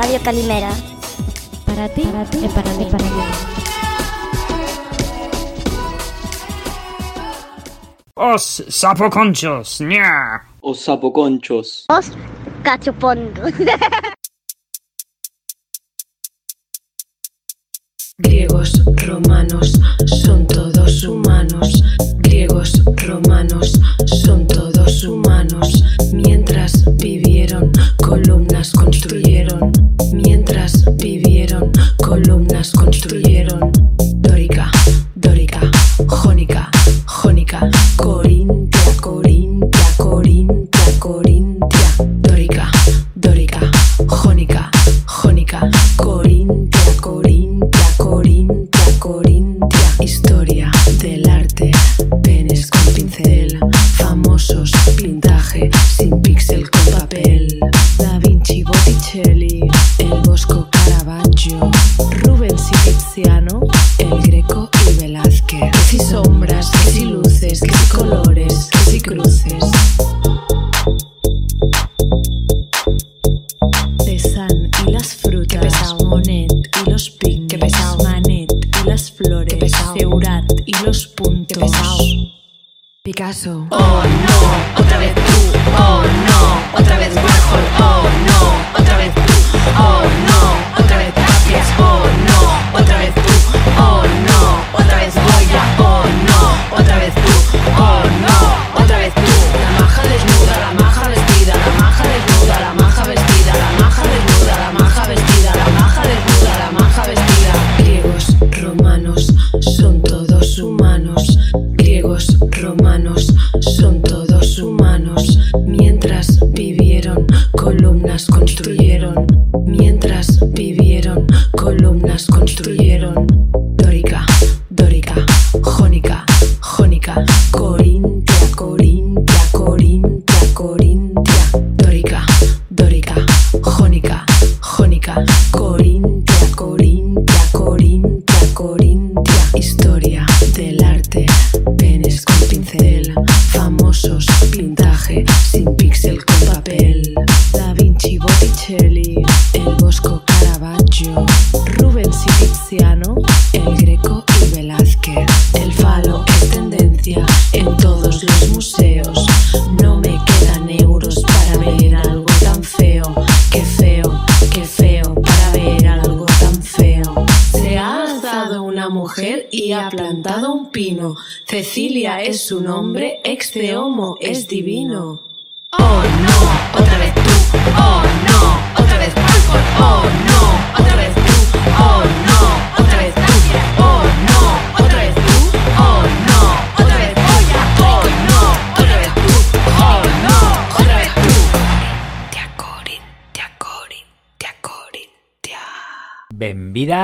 Radio Calimera. Para ti, para ti para mí. Para mí. Os sapoconchos, ña. Os sapoconchos. Os cachopondos. Griegos, romanos, son todos humanos. Griegos, romanos,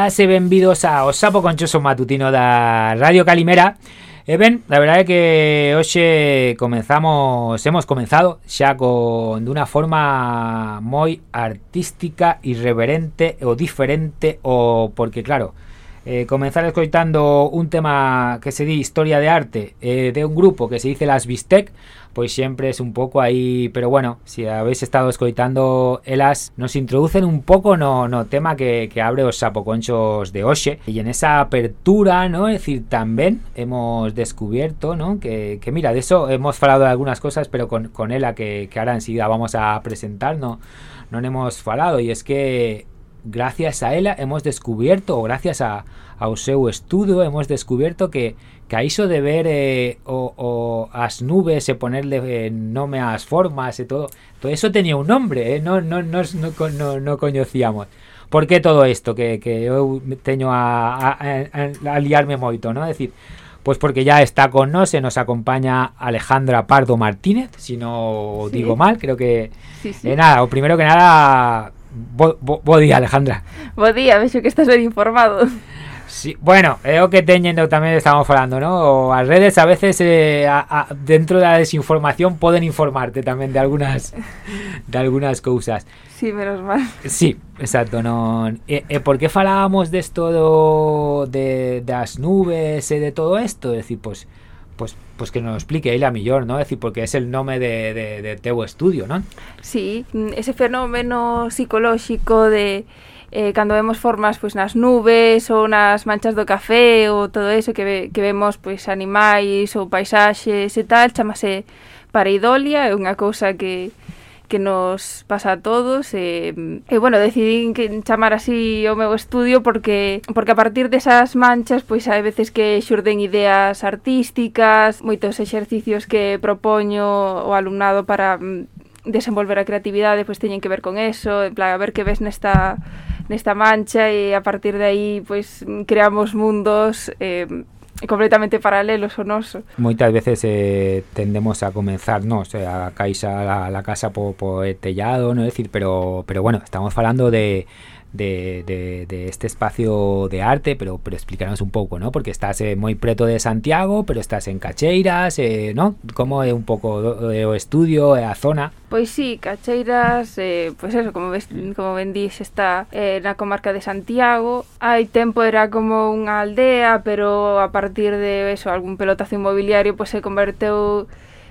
Olas e benvidos ao Sapo Conchoso Matutino da Radio Calimera. E ben, a verdade é que hoxe comenzamos, hemos comenzado xa con dunha forma moi artística, irreverente ou diferente ou porque claro, eh, comenzar escoitando un tema que se di historia de arte eh, de un grupo que se dice Las Bistec pois sempre es un pouco aí, pero bueno, si habéis estado escoitando elas, nos introducen un pouco no, no tema que, abre os sapoconchos de hoxe e en esa apertura, ¿no? Es decir, tamén hemos descubierto, ¿no? Que, que mira, de eso hemos falado de algunas cosas, pero con, con ela que, que ahora enseguida vamos a presentar, no, non hemos falado e es que gracias a ela hemos descubierto, o gracias a, ao seu estudo, hemos descubierto que, que a iso de ver eh, o, o as nubes e ponerle eh, nome ás formas e todo, todo eso tenía un nombre, eh? non, non, non, non, non coñecíamos. Por que todo isto que, que eu teño a, a, a, a liarme moito, non? É dicir, Pois porque ya está con nos e nos acompaña Alejandra Pardo Martínez, si no Sí. digo mal, creo que... Sí, sí. Eh, nada, o primero que nada, Bo, bo, bo día, Alejandra. Bo día, vexo que estás ben informado. Sí, bueno, é o que teñendo tamén estamos falando, ¿no? O As redes a veces eh, a, a, dentro da desinformación poden informarte tamén de algunas de algunas cousas. Sí, menos mal. Sí, exacto, non. E, e por que falábamos desto do de das nubes e de todo isto? Decir, pois pues, pues, pues que nos explique ela millor, ¿no? Es decir, porque es el nome de, de, de teu estudio, non? Sí, ese fenómeno psicolóxico de eh, cando vemos formas pois pues, nas nubes ou nas manchas do café ou todo eso que, ve, que vemos pois pues, animais ou paisaxes e tal, chamase pareidolia, é unha cousa que que nos pasa a todos e, e bueno, decidín que chamar así o meu estudio porque porque a partir desas manchas pois hai veces que xurden ideas artísticas, moitos exercicios que propoño o alumnado para mm, desenvolver a creatividade pois teñen que ver con eso, en plan a ver que ves nesta nesta mancha e a partir de aí pois creamos mundos eh, completamente paralelos o noso. Moitas veces eh, tendemos a comenzar, no, o sea, a caixa la, la casa por, por el tellado, no decir, pero pero bueno, estamos falando de de, de, de este espacio de arte, pero, pero explícanos un pouco, ¿no? Porque estás eh, moi preto de Santiago, pero estás en Cacheiras, eh, ¿no? Como é un pouco do, eh, estudio eh, e a zona? Pois sí, Cacheiras, eh, pois pues eso, como, ves, como ben está eh, na comarca de Santiago. Hai tempo era como unha aldea, pero a partir de eso, algún pelotazo inmobiliario, pois pues, se converteu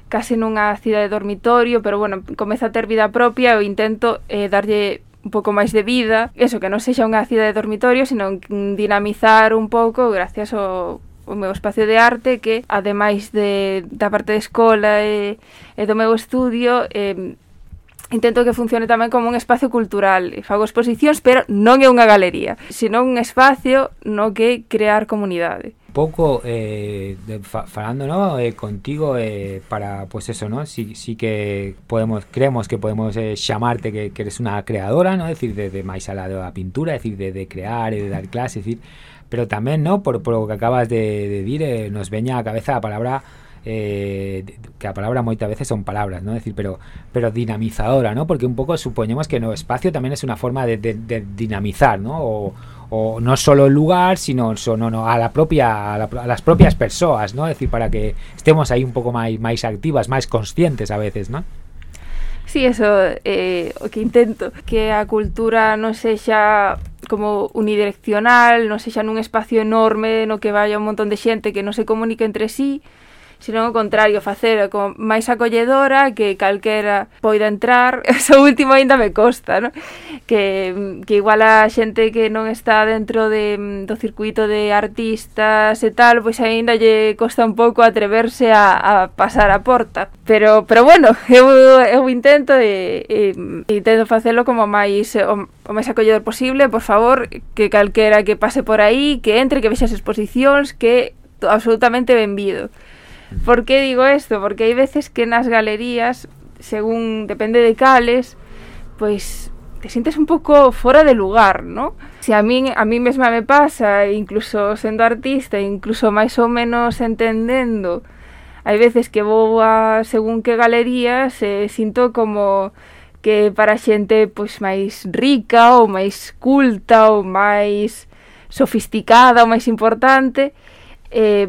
case nunha cidade dormitorio, pero bueno, comeza a ter vida propia e intento eh, darlle un pouco máis de vida, eso que non sexa unha cidade de dormitorio, senón dinamizar un pouco gracias ao o meu espacio de arte que ademais de da parte de escola e, e do meu estudio eh, intento que funcione tamén como un espacio cultural. Fago exposicións, pero non é unha galería, senón un espacio no que crear comunidade. Pouco eh, de, fa, falando no, eh, contigo eh, para, pues eso, ¿no? Sí, sí que podemos, creemos que podemos eh, chamarte que, que eres una creadora, ¿no? Es decir, de, de máis alá da pintura, es decir, de, de crear e de dar clases, decir, pero tamén, ¿no? Por, por o que acabas de, de dir, eh, nos veña a cabeza a palabra eh, que a palabra moitas veces son palabras, ¿no? decir, pero pero dinamizadora, ¿no? Porque un pouco supoñemos que no espacio tamén é unha forma de, dinamizar, ¿no? O, no solo el lugar, sino no, a la propia a, la, a, las propias persoas, ¿no? Es decir, para que estemos aí un pouco máis máis activas, máis conscientes a veces, ¿no? Sí, eso eh, o que intento que a cultura non sexa como unidireccional, non sexa nun espacio enorme no que vaya un montón de xente que non se comunica entre sí, sino o contrario, facer como máis acolledora, que calquera poida entrar, eso último aínda me costa, ¿no? que, que igual a xente que non está dentro de, do circuito de artistas e tal, pois aínda lle costa un pouco atreverse a, a pasar a porta, pero, pero bueno, eu, eu intento e, e intento facelo como máis o, o máis acolledor posible, por favor, que calquera que pase por aí, que entre, que vexa as exposicións, que absolutamente benvido. Por que digo isto? Porque hai veces que nas galerías, según depende de cales, pois te sientes un pouco fora de lugar, ¿no? Si a min a mí mesma me pasa, incluso sendo artista, incluso máis ou menos entendendo, hai veces que vou a según que galerías eh, e sinto como que para xente pois máis rica ou máis culta ou máis sofisticada ou máis importante eh,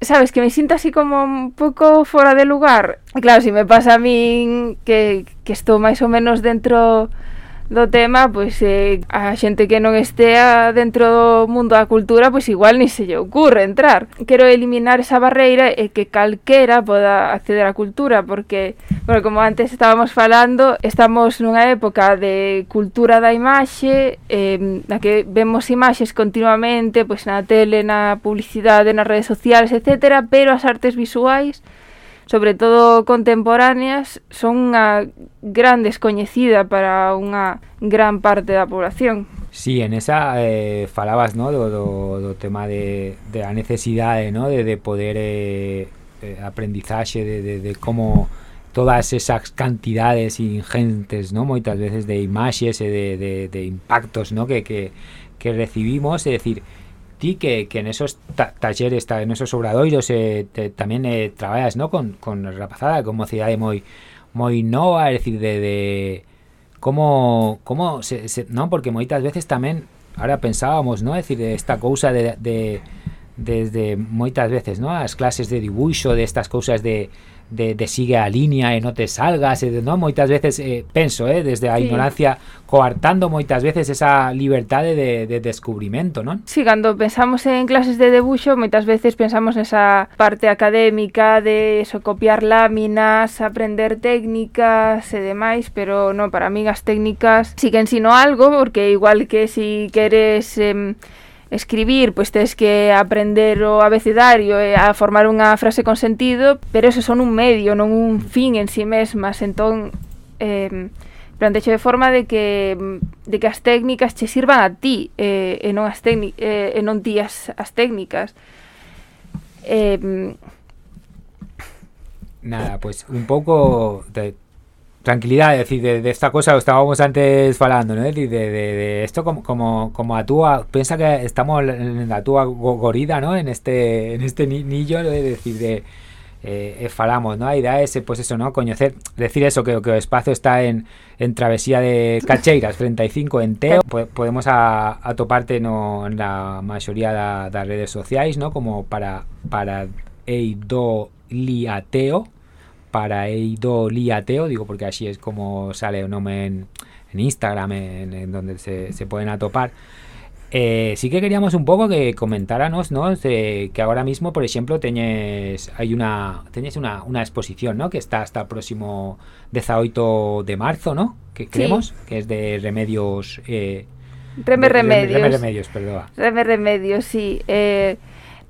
sabes, que me sinto así como un pouco fora de lugar. Claro, si me pasa a min que, que máis ou menos dentro do tema, pois eh, a xente que non estea dentro do mundo da cultura, pois igual ni se lle ocurre entrar. Quero eliminar esa barreira e que calquera poda acceder á cultura, porque, bueno, como antes estábamos falando, estamos nunha época de cultura da imaxe, eh, na que vemos imaxes continuamente, pois na tele, na publicidade, nas redes sociales, etc., pero as artes visuais sobre todo contemporáneas, son unha gran descoñecida para unha gran parte da población. Sí, en esa eh, falabas ¿no? do, do, do tema de, de a necesidade ¿no? de, de poder eh, eh, aprendizaxe, de, de, de como todas esas cantidades ingentes, ¿no? moitas veces de imaxes e de, de, de impactos ¿no? que, que, que recibimos, é dicir, ti que, en esos ta talleres, ta, en esos obradoiros eh, te, tamén eh, traballas ¿no? con, con rapazada, con mocidade moi moi nova, é dicir, de, de como, como se, se, porque moitas veces tamén ahora pensábamos, ¿no? é dicir, esta cousa de, de desde moitas veces, ¿no? as clases de dibuixo, de estas cousas de de, de sigue a liña e non te salgas, eh, e de, non moitas veces eh, penso, eh, desde a sí. ignorancia coartando moitas veces esa liberdade de, de descubrimento, non? Si, sí, cando pensamos en clases de debuxo, moitas veces pensamos nesa parte académica de eso, copiar láminas, aprender técnicas eh, e demais, pero non, para mí as técnicas sí que ensino algo, porque igual que si queres... Eh, escribir, pois tes que aprender o abecedario e a formar unha frase con sentido, pero eso son un medio, non un fin en si sí mesmas, entón eh, plantexo de forma de que de que as técnicas che sirvan a ti eh, e non as técnicas eh, e non ti as, as técnicas. Eh, Nada, pois pues, un pouco de tranquilidade, é dicir, de, de esta cosa que estábamos antes falando, ¿no? De, de, de esto como, como, como a túa, pensa que estamos en la túa go- gorida, ¿no? En este, en este ni- nillo, ¿no? É dicir, de eh, eh, falamos, ¿no? A idea é ese, pues eso, ¿no? Coñecer, decir eso, que, que o espazo está en, en Travesía de Cacheiras 35 en Teo, Po- podemos a, atoparte no, en la mayoría da, das redes sociais, ¿no? Como para, para Eidoliateo, para Eidoliateo, digo porque así es como sale o nome en, en Instagram, en, en donde se, se pueden atopar. Eh, sí que queríamos un poco que comentaras, ¿no? De que ahora mismo, por ejemplo, teñes hay una una, una exposición, ¿no? Que está hasta el próximo 18 de marzo, ¿no? Que creemos que es de remedios eh, Reme de- Remedios. Reme remedios, perdón. Reme Remedios, sí. Eh,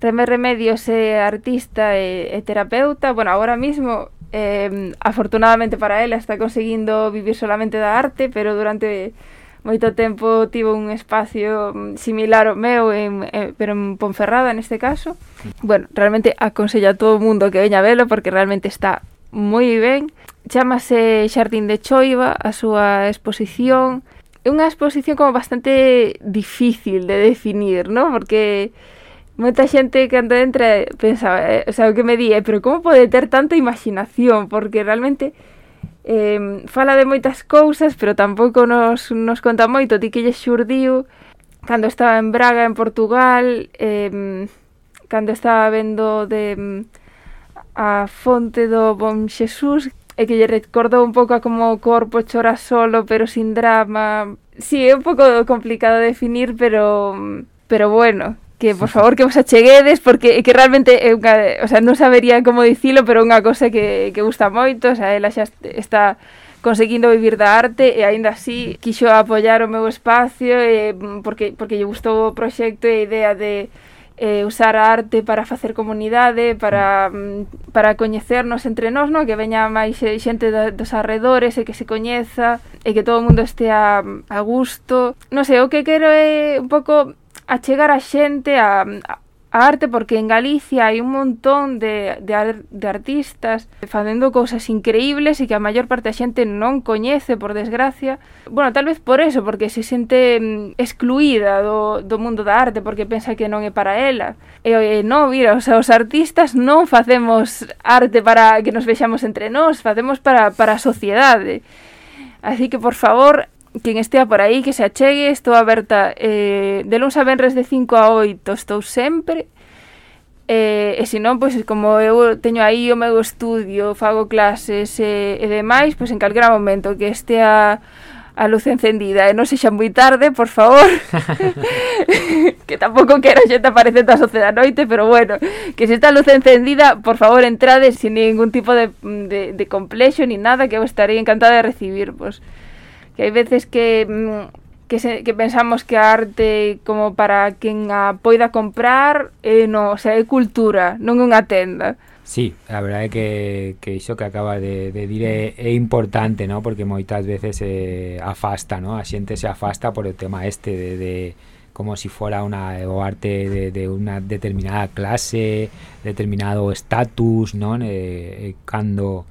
Reme Remedios é artista e, e terapeuta. Bueno, ahora mismo, Eh, afortunadamente para ela está conseguindo vivir solamente da arte, pero durante moito tempo tivo un espacio mm, similar ao meu, en, en, pero en Ponferrada neste caso. Bueno, realmente aconsello a todo o mundo que veña a velo porque realmente está moi ben. Chámase Xardín de Choiva, a súa exposición. É unha exposición como bastante difícil de definir, ¿no? Porque moita xente cando entra pensa, eh, o sea, o que me di, eh, pero como pode ter tanta imaginación, porque realmente eh, fala de moitas cousas, pero tampouco nos, nos conta moito, ti que lle xurdiu cando estaba en Braga, en Portugal, eh, cando estaba vendo de a fonte do Bom Xesús, e que lle recordou un pouco a como o corpo chora solo, pero sin drama. Sí, é un pouco complicado de definir, pero pero bueno, que por favor que vos acheguedes porque que realmente é unha, o sea, non sabería como dicilo, pero é unha cosa que, que gusta moito, o sea, ela xa está conseguindo vivir da arte e aínda así quixo apoiar o meu espacio e, porque, porque lle gustou o proxecto e a idea de eh, usar a arte para facer comunidade, para, mm, para coñecernos entre nós, no? que veña máis xente da, dos arredores e que se coñeza e que todo o mundo estea a gusto. Non sei, o que quero é un pouco a chegar a xente a, a a arte porque en Galicia hai un montón de, de, ar, de artistas facendo cousas increíbles e que a maior parte da xente non coñece, por desgracia. Bueno, tal vez por eso, porque se sente mm, excluída do, do mundo da arte, porque pensa que non é para ela. E, e non, mira, o sea, os artistas non facemos arte para que nos vexamos entre nós, facemos para, para a sociedade. Así que, por favor, quen estea por aí que se achegue, estou aberta eh, de luns a venres de 5 a 8 estou sempre eh, e se non, pois como eu teño aí o meu estudio, fago clases e, e demais, pois en calquera momento que estea a luz encendida e non sexa moi tarde, por favor que tampouco quero xente aparecer das 11 da noite pero bueno, que se está a luz encendida por favor entrade sin ningún tipo de, de, de complexo ni nada que eu estarei encantada de recibir pois. Pues que hai veces que mm, que, se, que pensamos que a arte como para quen a poida comprar eh, no, o sea, é cultura, non é unha tenda. Sí, a verdade é que, que iso que acaba de, de dir é, é importante, ¿no? porque moitas veces eh, afasta, ¿no? a xente se afasta por o tema este de, de como si fuera una, o arte de, de una determinada clase, determinado estatus, ¿no? Eh, eh, cando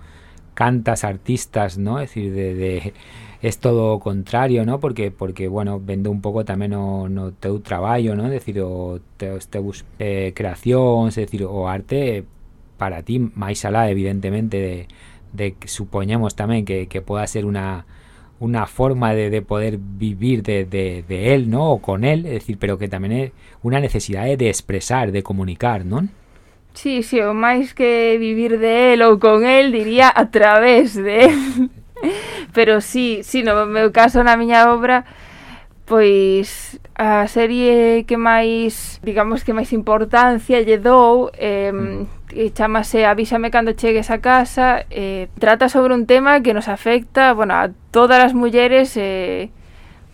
cantas artistas, ¿no? Es decir, de, de es todo o contrario, ¿no? Porque porque bueno, vendo un pouco tamén o no teu traballo, ¿no? Es decir, o teus, teus eh, creacións, es decir, o arte para ti máis alá evidentemente de, de que supoñemos tamén que, que pueda ser una una forma de, de poder vivir de, de, de él, ¿no? O con él, es decir, pero que tamén é unha necesidade de expresar, de comunicar, ¿non? Sí, sí, o máis que vivir de él ou con él, diría a través de él. Pero sí, sí, no meu caso na miña obra pois a serie que máis, digamos que máis importancia lle dou eh, mm. chamase Avísame cando chegues a casa eh, trata sobre un tema que nos afecta bueno, a todas as mulleres eh,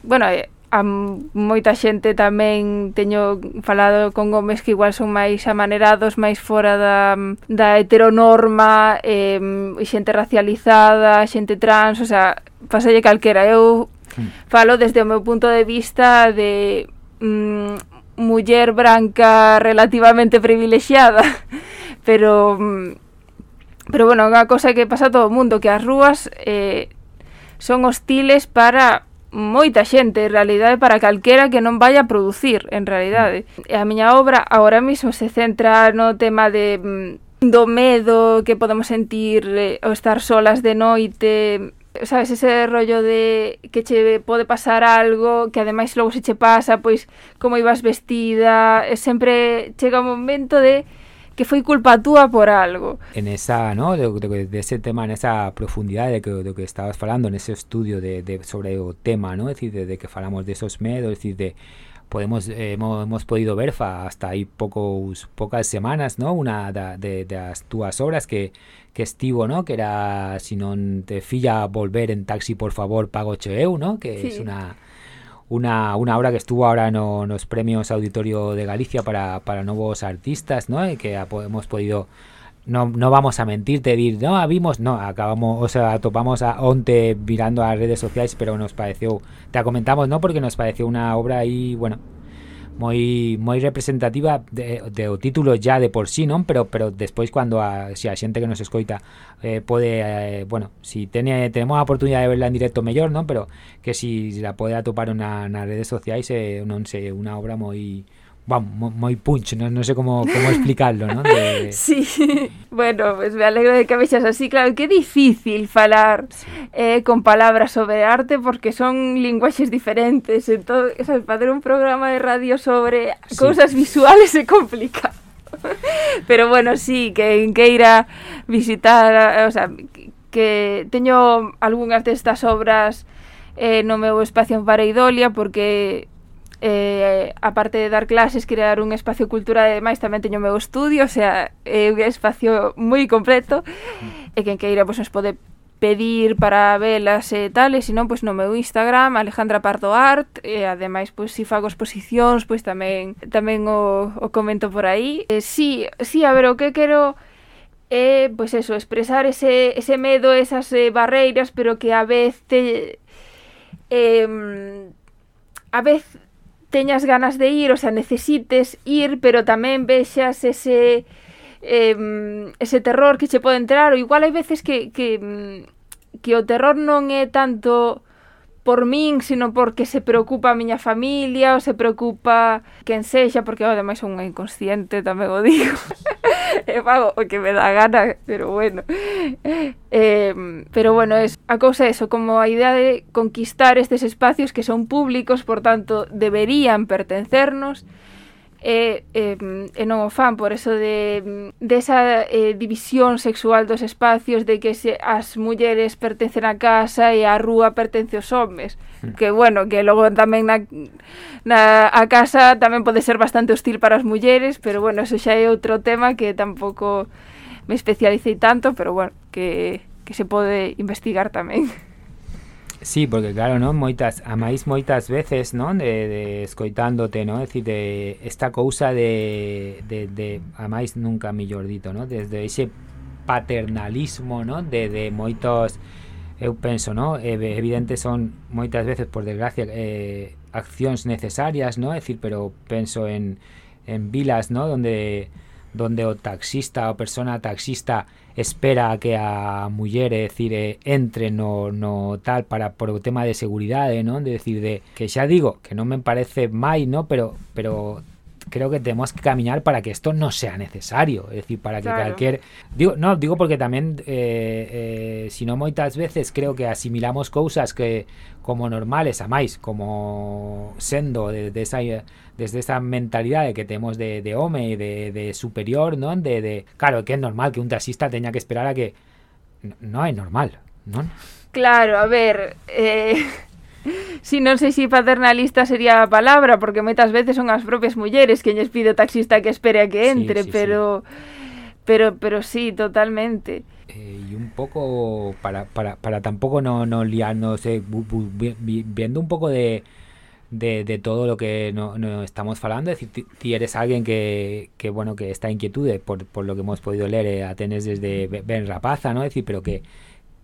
bueno, eh, a moita xente tamén teño falado con homes que igual son máis amanerados, máis fora da, da heteronorma, eh, xente racializada, xente trans, o sea, pasalle calquera. Eu hmm. falo desde o meu punto de vista de mm, muller branca relativamente privilexiada, pero... Mm, pero bueno, unha cosa que pasa a todo o mundo, que as rúas eh, son hostiles para moita xente, en realidade, para calquera que non vaya a producir, en realidade. E a miña obra agora mesmo se centra no tema de mm, do medo que podemos sentir eh, o estar solas de noite, sabes, ese rollo de que che pode pasar algo, que ademais logo se che pasa, pois como ibas vestida, eh, sempre chega un momento de que foi culpa túa por algo. En esa, ¿no? De, de, de ese tema, en esa profundidade que, de que estabas falando, en ese estudio de, de, sobre o tema, ¿no? Es decir, de, de que falamos de esos medos, es decir, de podemos eh, hemos, hemos podido ver fa hasta aí pocos pocas semanas, ¿no? Una da, de das túas obras que que estivo, ¿no? Que era si non te filla volver en taxi, por favor, pago che eu, ¿no? Que sí. es una una, una obra que estuvo ahora en nos premios Auditorio de Galicia para, para nuevos artistas, ¿no? Y que hemos podido no, no vamos a mentirte, dir, no, ah, vimos, no, acabamos, o sea, topamos a onte mirando a redes sociales, pero nos pareció, te comentamos, ¿no? Porque nos pareció una obra ahí, bueno, moi moi representativa de, de o título ya de por sí, non? Pero pero despois cando a se si a xente que nos escoita eh, pode eh, bueno, si tene tenemos a oportunidade de verla en directo mellor, non? Pero que si la pode atopar na nas redes sociais eh, non sei, unha obra moi bueno, moi punch, non, non sei como, como explicarlo, non? De... Sí, bueno, pues me alegro de que vexas así, claro, que difícil falar sí. eh, con palabras sobre arte porque son linguaxes diferentes, entón, sabes, facer un programa de radio sobre sí. cousas visuales é complicado. Pero bueno, sí, que en queira visitar, o sea, que teño algunhas destas obras eh, no meu espacio en Pareidolia porque eh, aparte de dar clases, crear un espacio cultural e demais, tamén teño o meu estudio, o sea, é un espacio moi completo, e quen queira pois, nos pode pedir para velas e tal, e senón, pois, no meu Instagram, Alejandra Pardo Art, e ademais, pois, si fago exposicións, pois tamén, tamén o, o comento por aí. Eh, e, sí, sí, a ver, o que quero é, pois, eso, expresar ese, ese medo, esas eh, barreiras, pero que a vez te... Eh, a vez teñas ganas de ir, o sea, necesites ir, pero tamén vexas ese eh, ese terror que che pode entrar, ou igual hai veces que, que, que o terror non é tanto por min, sino porque se preocupa a miña familia, ou se preocupa quen sexa, porque eu ademais son unha inconsciente, tamén o digo. e fago o que me dá gana, pero bueno. Eh, pero bueno, es, a cousa é eso, como a idea de conquistar estes espacios que son públicos, por tanto, deberían pertencernos, e, e, e non o fan por eso de desa de eh, división sexual dos espacios de que se, as mulleres pertencen á casa e a rúa pertence aos homes. Que bueno, que logo tamén na, na a casa tamén pode ser bastante hostil para as mulleres pero bueno, eso xa é outro tema que tampouco me especialicei tanto pero bueno, que, que se pode investigar tamén. Sí, porque claro, non moitas, amáis moitas veces, non, de, de escoitándote, non, é dicir, de esta cousa de, de, de amáis nunca millor dito, non, desde ese paternalismo, non, de, de moitos, eu penso, non, evidente son moitas veces, por desgracia, eh, accións necesarias, non, é dicir, pero penso en, en vilas, non, donde donde o taxista o persona taxista espera que a muller, é dicir, eh, entre no, no tal para por o tema de seguridade, non? De decir de que xa digo que non me parece mai, no, pero pero creo que tenemos que caminar para que esto no sea necesario, es decir, para que Claro. cualquier digo, no, digo porque tamén eh, eh, si non moitas veces creo que asimilamos cousas que como normales a máis, como sendo de, de esa desde esa mentalidade que temos de, de home e de, de superior, non? De, de, claro, que é normal que un taxista teña que esperar a que no, no é normal, non? Claro, a ver, eh, si non sei se paternalista sería a palabra, porque moitas veces son as propias mulleres que lles pide o taxista que espere a que Sí, entre, sí, sí. pero pero pero sí, totalmente. Eh, y un poco para, para, para tampoco no, no liarnos, eh, bu- bu- vi- vi- viendo un poco de, de, de todo lo que no, no estamos falando, es decir, ti eres alguien que, que bueno, que esta inquietud, por, por lo que hemos podido leer, eh, a tenés desde Be- Ben Rapaza, ¿no? Es decir, pero que,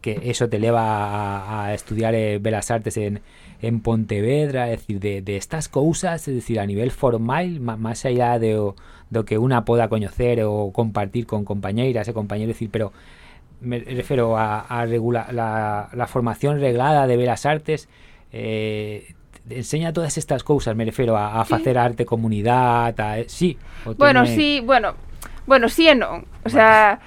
que eso te eleva a, a estudiar eh, Belas Artes en, en Pontevedra, es decir, de, de estas cousas, es decir, a nivel formal, ma- más allá de o, do que una poda coñecer o compartir con compañeiras e compañeros, es decir, pero me refiero a, a regula- la, la formación reglada de Belas Artes eh, enseña todas estas cousas, me refiero a, a Sí. facer arte comunidad, a, sí. Bueno, sí, bueno, Bueno, sí e non. O sea,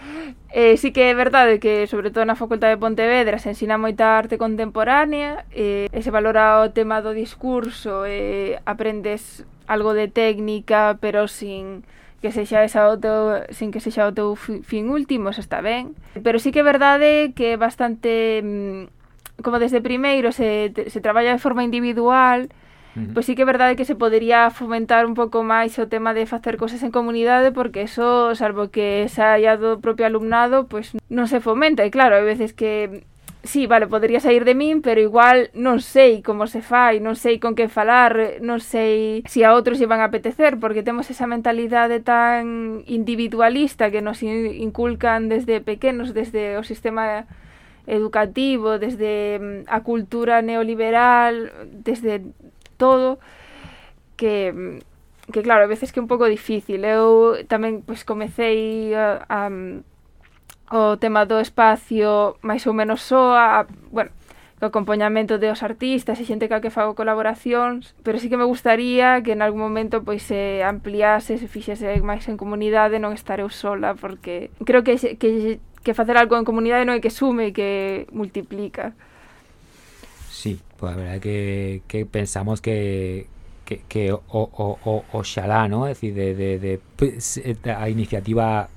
eh, sí que é verdade que, sobre todo na Facultade de Pontevedra, se ensina moita arte contemporánea, eh, e se valora o tema do discurso, eh, aprendes algo de técnica, pero sin que sexa esa o teu, sin que sexa o teu fin último, eso está ben. Pero sí que é verdade que é bastante mm, como desde primeiro se, se traballa de forma individual, Uh. Pois sí que é verdade que se podería fomentar un pouco máis o tema de facer cousas en comunidade porque eso, salvo que saia do propio alumnado, pois non se fomenta. E claro, hai veces que sí, vale, podría sair de min, pero igual non sei como se fai, non sei con que falar, non sei se si a outros lle van a apetecer, porque temos esa mentalidade tan individualista que nos inculcan desde pequenos, desde o sistema educativo, desde mm, a cultura neoliberal, desde todo que que claro, a veces que é un pouco difícil. Eu tamén pois comecei a, a, o tema do espacio máis ou menos soa, a, bueno, o acompañamento de os artistas e xente que que fago colaboracións, pero sí que me gustaría que en algún momento pois se ampliase, se fixese máis en comunidade, non estar eu sola, porque creo que, que, que facer algo en comunidade non é que sume, que multiplica pues la verdad que, que pensamos que, que, que o, o, o, oxalá, ¿no? Es decir, de, de, de eh, a iniciativa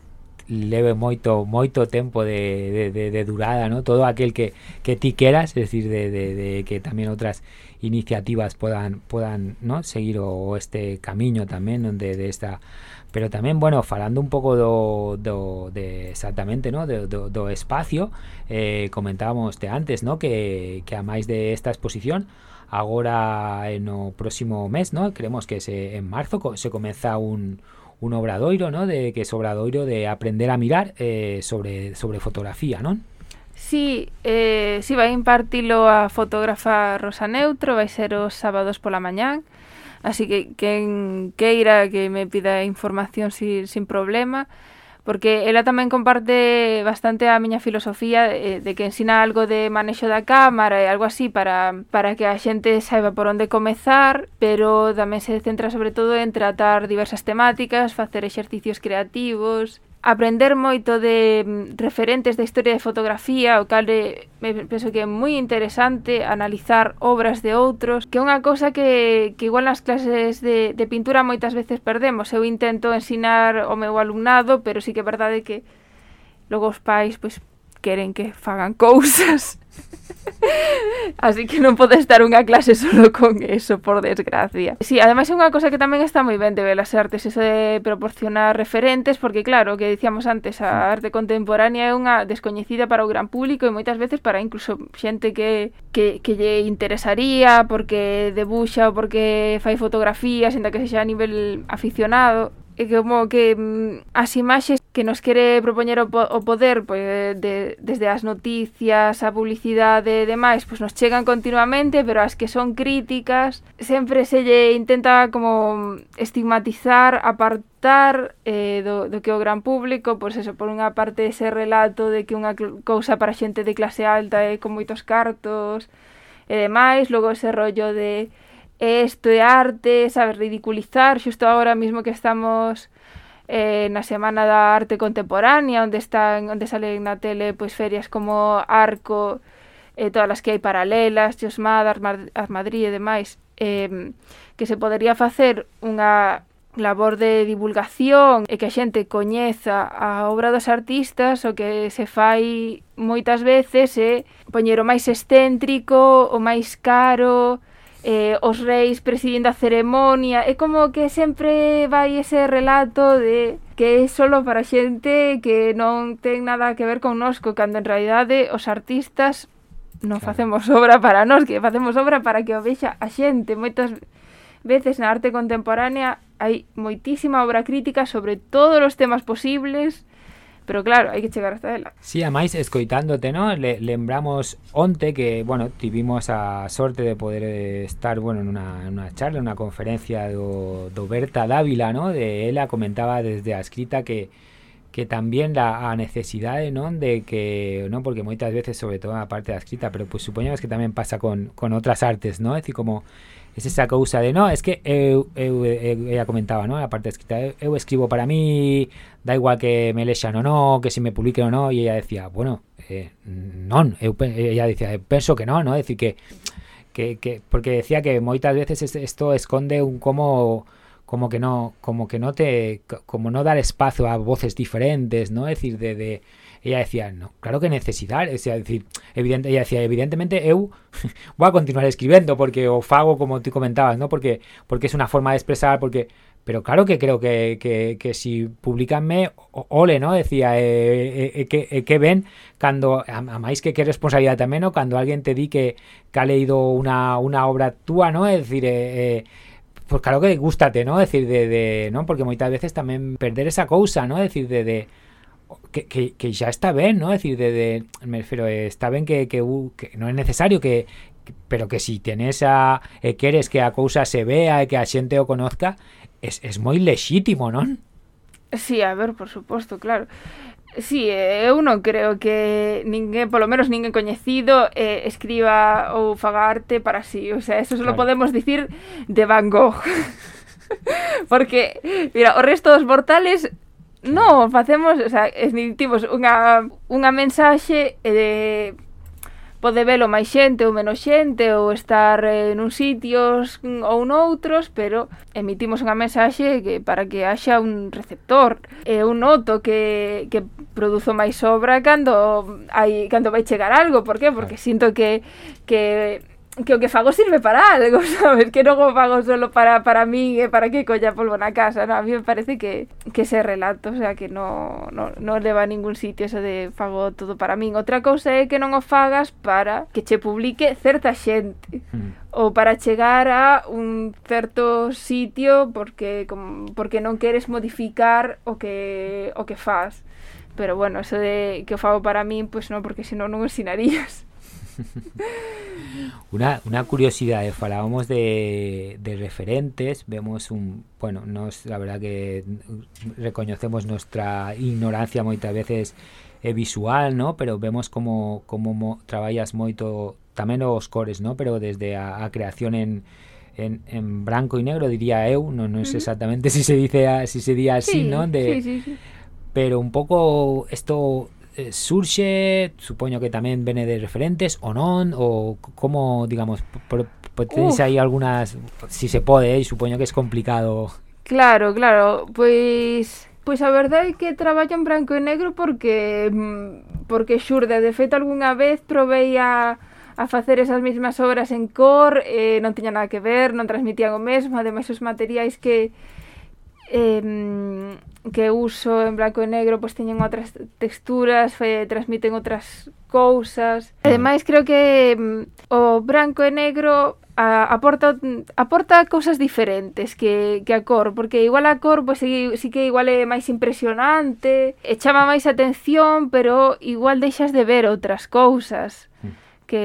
leve moito moito tempo de, de, de, de durada, ¿no? Todo aquel que, que ti queras, es decir, de, de, de que tamén outras iniciativas podan podan, ¿no? seguir o, o este camiño tamén onde de esta pero tamén, bueno, falando un pouco do, do de exactamente, ¿no? do, do, espacio, eh, comentábamos de antes, ¿no? Que, que a de esta exposición agora en o próximo mes, ¿no? Creemos que se, en marzo se comeza un, un obradoiro, ¿no? De que es obradoiro de aprender a mirar eh, sobre sobre fotografía, ¿non? Sí, eh, sí, vai impartilo a fotógrafa Rosa Neutro, vai ser os sábados pola mañán, Así que quen queira que me pida información si, sin problema, porque ela tamén comparte bastante a miña filosofía de, de que ensina algo de manexo da cámara e algo así para, para que a xente saiba por onde comezar, pero tamén se centra sobre todo en tratar diversas temáticas, facer exercicios creativos, aprender moito de mm, referentes da historia de fotografía, o cal é, me penso que é moi interesante analizar obras de outros, que é unha cousa que, que igual nas clases de, de pintura moitas veces perdemos. Eu intento ensinar o meu alumnado, pero sí que é verdade que logo os pais pois, queren que fagan cousas Así que non podes dar unha clase solo con eso, por desgracia. Sí, ademais é unha cosa que tamén está moi ben de Belas Artes, eso de proporcionar referentes, porque claro, o que dicíamos antes, a arte contemporánea é unha descoñecida para o gran público e moitas veces para incluso xente que, que, que lle interesaría porque debuxa ou porque fai fotografías, enda que sexa a nivel aficionado e como que mm, as imaxes que nos quere propoñer o, po o poder pois, de, desde as noticias, a publicidade e demais, pois nos chegan continuamente, pero as que son críticas sempre se lle intenta como estigmatizar, apartar eh, do, do que o gran público, pois eso, por unha parte ese relato de que unha cousa para xente de clase alta é eh, con moitos cartos e demais, logo ese rollo de isto é arte, sabes, ridiculizar, xusto agora mesmo que estamos eh, na Semana da Arte Contemporánea, onde están onde salen na tele pois ferias como Arco, eh, todas as que hai paralelas, Xosmada, as Madrid e demais, eh, que se podería facer unha labor de divulgación e que a xente coñeza a obra dos artistas, o que se fai moitas veces é poñer o máis excéntrico, o máis caro, eh, os reis presidindo a ceremonia, é como que sempre vai ese relato de que é solo para xente que non ten nada que ver con nosco, cando en realidade os artistas non claro. facemos obra para nós, que facemos obra para que o vexa a xente. Moitas veces na arte contemporánea hai moitísima obra crítica sobre todos os temas posibles, pero claro, hai que chegar hasta ela. Sí, ademais, escoitándote, ¿no? Le, lembramos onte que, bueno, tivimos a sorte de poder eh, estar, bueno, en una, en una charla, en una conferencia do, do Berta Dávila, ¿no? De ela comentaba desde a escrita que que también la a necesidade, non, de que, non, porque moitas veces, sobre todo na parte da escrita, pero pues supoñemos que tamén pasa con, con outras artes, ¿no? Es decir, como es esa cousa de, no, es que ella comentaba, ¿no? A parte escrita, eu, escribo para mí, da igual que me lexan o no, que se me publiquen o no, e ella decía, bueno, eh, ella decía, "Eu penso que no, ¿no? Es decir, que, que, que porque decía que moitas veces es- esto esconde un como como que no como que no te co- como no dar espacio a voces diferentes no es decir de, de ella decía no claro que necesidad es decir evidente ella decía evidentemente eu voy a continuar escribiendo porque o fago como tú comentabas no porque porque es una forma de expresar porque pero claro que creo que, que, que si publicanme ole, no? Decía, eh, eh, eh, que, eh, que ven cando, a, a máis que que responsabilidade tamén, no? Cando alguén te di que, que ha leído una, una obra túa, no? Eh, eh, pues claro que gústate, ¿no? Es decir, de, de, ¿no? Porque moitas veces tamén perder esa cousa, ¿no? Es decir, de, de que, que, que xa está ben, ¿no? Es decir, de, de me refiero, eh, está ben que, que, u- que non é necesario que, pero que si tenes a e queres que a cousa se vea e que a xente o conozca, es, es moi lexítimo, non? Sí, a ver, por suposto, claro. Sí, eh, eu non creo que ninguén, polo menos ninguén coñecido, eh, escriba ou faga arte para sí. O sea, eso só claro. podemos dicir de Van Gogh. Porque, mira, o resto dos mortales No, facemos, o sea, emitimos unha, unha mensaxe e de pode velo máis xente ou menos xente ou estar eh, nun sitios ou noutros, pero emitimos unha mensaxe que para que haxa un receptor e un noto que, que produzo máis obra cando hai cando vai chegar algo, por qué? Porque sinto que que que o que fago sirve para algo, sabes? Que non o fago solo para, para mí e para que colla polvo na casa, no? A mí me parece que, que ese relato, o sea, que non no, no leva a ningún sitio eso de fago todo para min. Outra cousa é que non o fagas para que che publique certa xente. Mm ou para chegar a un certo sitio porque com, porque non queres modificar o que o que fas. Pero bueno, eso de que o fago para min, pois pues non, porque senón non ensinarías. una, una, curiosidad, eh, falábamos de, de, referentes, vemos un, bueno, nos, la verdad que reconocemos nuestra ignorancia moitas veces eh, visual, ¿no? Pero vemos como, como mo, traballas moito tamén os cores, ¿no? Pero desde a, a creación en, en, en branco e negro diría eu, non, non es exactamente si se dice a, si se di así, sí, ¿no? De, sí, sí, sí. Pero un pouco isto eh, surxe, supoño que tamén vene de referentes ou non, ou como, digamos, tedes aí algunhas, si se pode, eh, supoño que é complicado. Claro, claro, pois Pois a verdade é que traballo en branco e negro porque mm, porque xurde, de feito algunha vez provei a, a facer esas mesmas obras en cor, eh, non tiña nada que ver, non transmitían o mesmo, ademais os materiais que, eh, que uso en branco e negro pois teñen outras texturas, fe, transmiten outras cousas. Mm. Ademais creo que mm, o branco e negro a, aporta aporta cousas diferentes que, que a cor, porque igual a cor pois si, si que igual é máis impresionante, e chama máis atención, pero igual deixas de ver outras cousas mm. que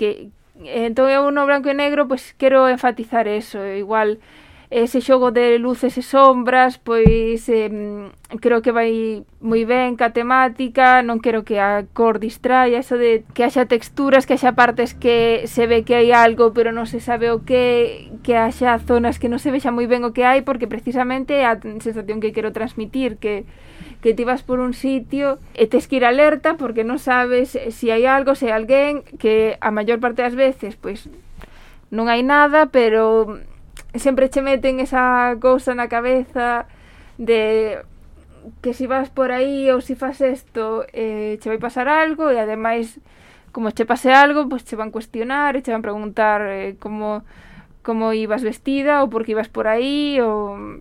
que entón eu no branco e negro pois quero enfatizar eso, igual ese xogo de luces e sombras, pois eh, creo que vai moi ben ca temática, non quero que a cor distraia, eso de que haxa texturas, que haxa partes que se ve que hai algo, pero non se sabe o que, que haxa zonas que non se vexa moi ben o que hai, porque precisamente a sensación que quero transmitir, que que ti vas por un sitio e tes que ir alerta porque non sabes se si hai algo, se hai alguén, que a maior parte das veces, pois, non hai nada, pero sempre che meten esa cousa na cabeza de que si vas por aí ou si fas isto eh, che vai pasar algo e ademais como che pase algo, pois pues, che van cuestionar e che van preguntar eh, como como ibas vestida ou por que ibas por aí ou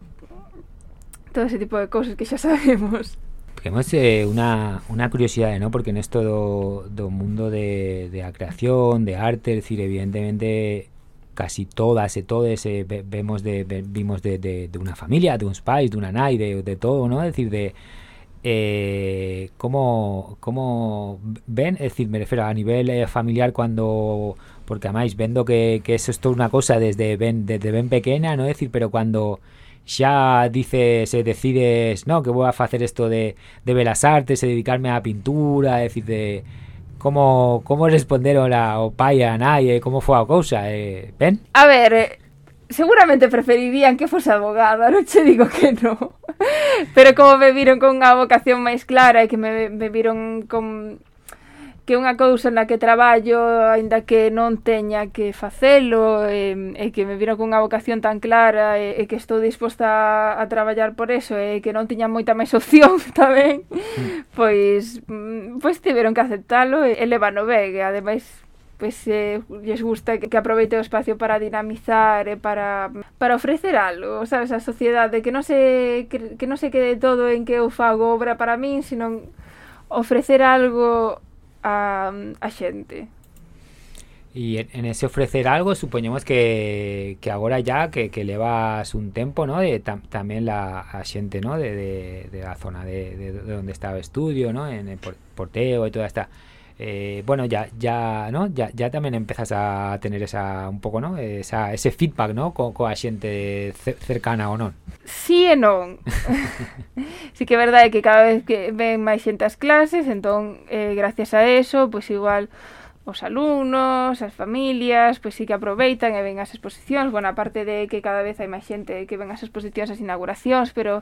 todo ese tipo de cousas que xa sabemos. Temos eh, una, una curiosidade, ¿no? porque nesto do, do mundo de, de a creación, de arte, es decir, evidentemente casi todas e todos eh, ve- vemos de, vimos de, de, una familia, de uns pais, de una nai, de, de todo, ¿no? Es decir, de eh, cómo, cómo ven, es decir, me refiero a nivel eh, familiar cuando, porque además vendo que, que eso es toda una cosa desde ben, desde ben pequeña, ¿no? Es decir, pero cuando xa dices, eh, decides, no, que voy a hacer esto de, de Belas Artes, dedicarme a pintura, es decir, de como como responderon a, o pai a nai e como foi a cousa, eh, ben? A ver, eh, seguramente preferirían que fose abogada, non che digo que non. Pero como me viron con unha vocación máis clara e que me, me viron con que unha cousa na que traballo aínda que non teña que facelo e, e que me viro cunha vocación tan clara e, e que estou disposta a, a traballar por eso e que non tiña moita máis opción tamén mm. pois mm, pois tiveron que aceptalo e, e levano ben e ademais pois se lles gusta que, que aproveite o espacio para dinamizar e para, para ofrecer algo, sabes, a sociedade que non se que, que non se quede todo en que eu fago obra para min, sino ofrecer algo a, a xente. E en ese ofrecer algo, supoñemos que, que agora ya que, que levas un tempo, ¿no? De tam, tamén la a xente, ¿no? De, de, de la zona de, de, de onde estaba o estudio, ¿no? En el porteo e toda esta eh, bueno, ya, ya, ¿no? Ya, ya también empezas a tener esa, un pouco, ¿no? Esa, ese feedback, ¿no? Co, coa xente cercana ou non. Sí e non. sí que é verdade que cada vez que ven máis xente ás clases, entón, eh, gracias a eso, pois pues igual os alumnos, as familias, pois sí que aproveitan e ven as exposicións, bueno, aparte de que cada vez hai máis xente que ven as exposicións, as inauguracións, pero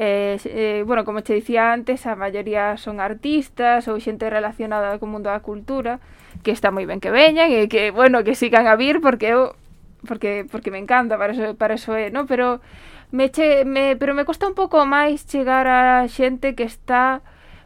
Eh, eh, bueno, como te dicía antes, a maioría son artistas ou xente relacionada co mundo da cultura, que está moi ben que veñan e que, bueno, que sigan a vir porque eu porque porque me encanta, para eso para eso é, no, pero me che, me pero me custa un pouco máis chegar a xente que está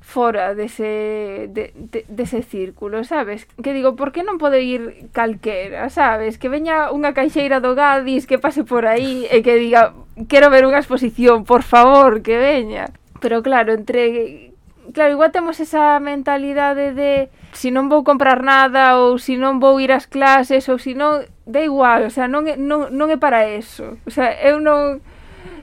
fora dese, de, de, dese círculo, sabes? Que digo, por que non pode ir calquera, sabes? Que veña unha caixeira do Gadis que pase por aí e que diga quero ver unha exposición, por favor, que veña. Pero claro, entre claro, igual temos esa mentalidade de se si non vou comprar nada ou se si non vou ir ás clases ou se si non, da igual, o sea, non é, non, non é para eso. O sea, eu non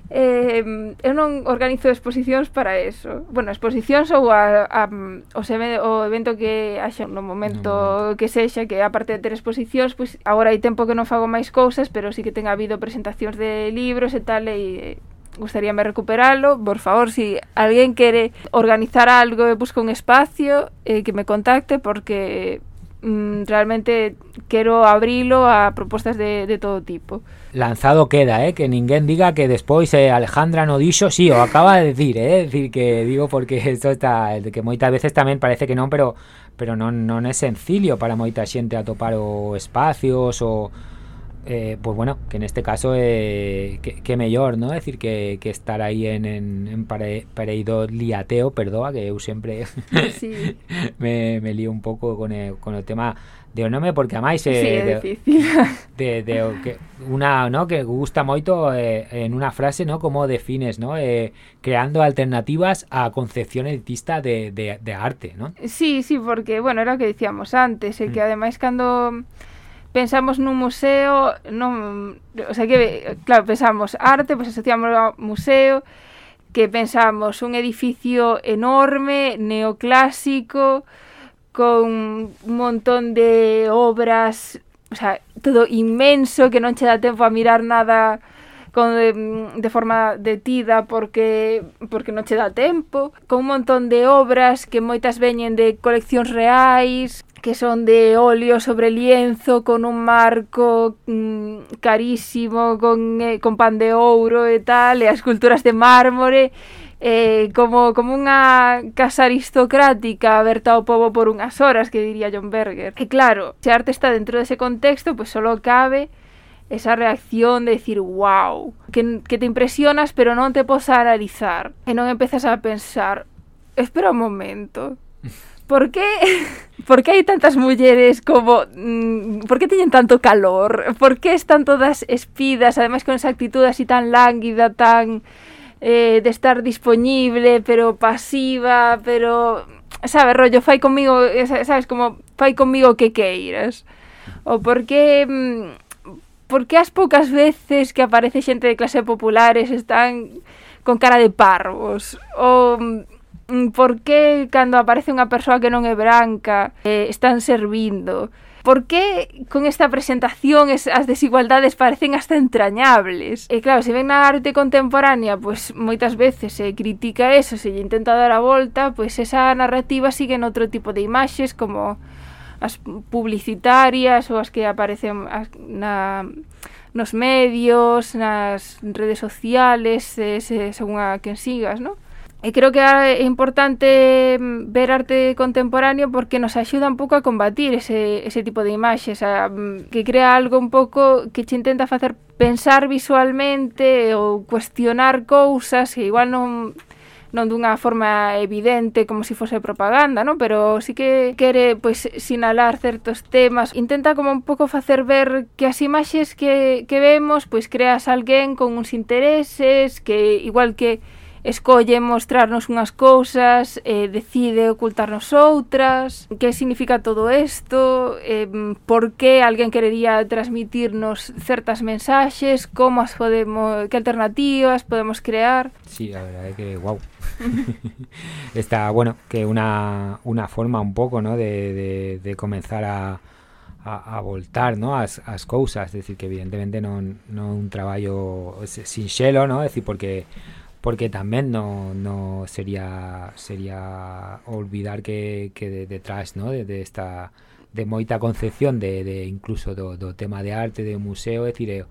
Eh, eu non organizo exposicións para eso. Bueno, exposicións ou a, a, o, seme, o evento que haxa no momento no. que sexa, que aparte de ter exposicións, pois agora hai tempo que non fago máis cousas, pero sí que ten habido presentacións de libros e tal, e gustaríame recuperalo, por favor, si alguén quere organizar algo e busca un espacio, eh, que me contacte, porque mm, realmente quero abrilo a propostas de, de todo tipo. Lanzado queda, eh, que ninguén diga que despois eh, Alejandra no dixo, si, sí, o acaba de decir, eh, decir que digo porque isto está que moitas veces tamén parece que non, pero pero non non é sencillo para moita xente atopar o espacios o eh, pues bueno, que en este caso eh, que, que mellor, ¿no? Es decir, que, que estar aí en, en, en pare, pareido liateo, perdoa, que eu sempre Sí, me, me lío un pouco con el, con el tema de o nome, porque a máis eh, sí, de, de, de que una no que gusta moito eh, en una frase no como defines no eh, creando alternativas a concepción elitista de, de, de arte no Sí, sí, porque, bueno, era o que dicíamos antes, e que Mm. ademais cando pensamos nun museo, non, o sea que claro, pensamos arte, pois pues asociamos ao museo, que pensamos un edificio enorme, neoclásico, con un montón de obras, o sea, todo inmenso que non che dá tempo a mirar nada con de, de forma detida porque porque non che dá tempo, con un montón de obras que moitas veñen de coleccións reais, que son de óleo sobre lienzo con un marco mm, carísimo con, eh, con pan de ouro e tal, e as esculturas de mármore eh, como, como unha casa aristocrática aberta ao povo por unhas horas, que diría John Berger. E claro, se a arte está dentro dese contexto, pois pues solo cabe esa reacción de decir wow, que, que te impresionas pero non te podes a analizar e non empezas a pensar espera un momento por qué por qué hai tantas mulleres como mm, por que teñen tanto calor? Por que están todas espidas, ademais con esa actitud así tan lánguida, tan eh, de estar disponible, pero pasiva, pero sabes, rollo, fai comigo, sabes, como fai comigo que queiras. O por que mm, por que as poucas veces que aparece xente de clase populares están con cara de parvos? O mm, Mm, por que cando aparece unha persoa que non é branca eh, están servindo? Por que con esta presentación es, as desigualdades parecen hasta entrañables? E claro, se ven na arte contemporánea, pois moitas veces se critica eso, se lle intenta dar a volta, pois esa narrativa sigue en outro tipo de imaxes como as publicitarias ou as que aparecen as, na nos medios, nas redes sociales, se, se, según a quen sigas, non? E creo que é importante mm, ver arte contemporáneo porque nos axuda un pouco a combatir ese, ese tipo de imaxes, a, mm, que crea algo un pouco que che intenta facer pensar visualmente ou cuestionar cousas que igual non non dunha forma evidente como se si fose propaganda, non? Pero sí que quere pois sinalar certos temas, intenta como un pouco facer ver que as imaxes que que vemos pois creas alguén con uns intereses que igual que escolle mostrarnos unhas cousas, eh, decide ocultarnos outras, que significa todo isto, eh, por que alguén querería transmitirnos certas mensaxes, como as podemos, que alternativas podemos crear. Sí, a verdade é que guau. Wow. Está, bueno, que una, una forma un pouco, ¿no? de, de, de comenzar a, a, a voltar ¿no? as, as cousas, decir que evidentemente non, non un traballo sinxelo, ¿no? decir porque porque tamén no, no sería sería olvidar que, que de, detrás ¿no? de, de esta de moita concepción de, de incluso do, do tema de arte, de museo, é dicir,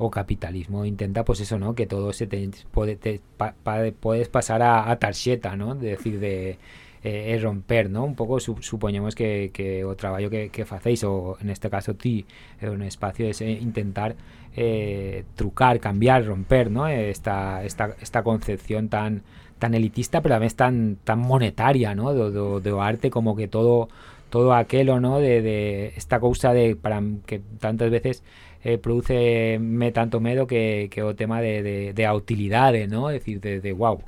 o capitalismo intenta pues eso, ¿no? Que todo se te pode te, pa, pa, podes pasar a, a tarxeta, ¿no? De decir de eh, romper, ¿no? Un pouco su, supoñemos que, que o traballo que, que faceis ou este caso ti é un espacio de eh, intentar eh, trucar, cambiar, romper ¿no? esta, esta, esta concepción tan, tan elitista, pero a tan, tan monetaria ¿no? do, do arte, como que todo todo aquelo ¿no? de, de esta cousa de para que tantas veces eh, produce me tanto medo que, que o tema de, de, de a utilidade, ¿no? Es decir, de, de wow,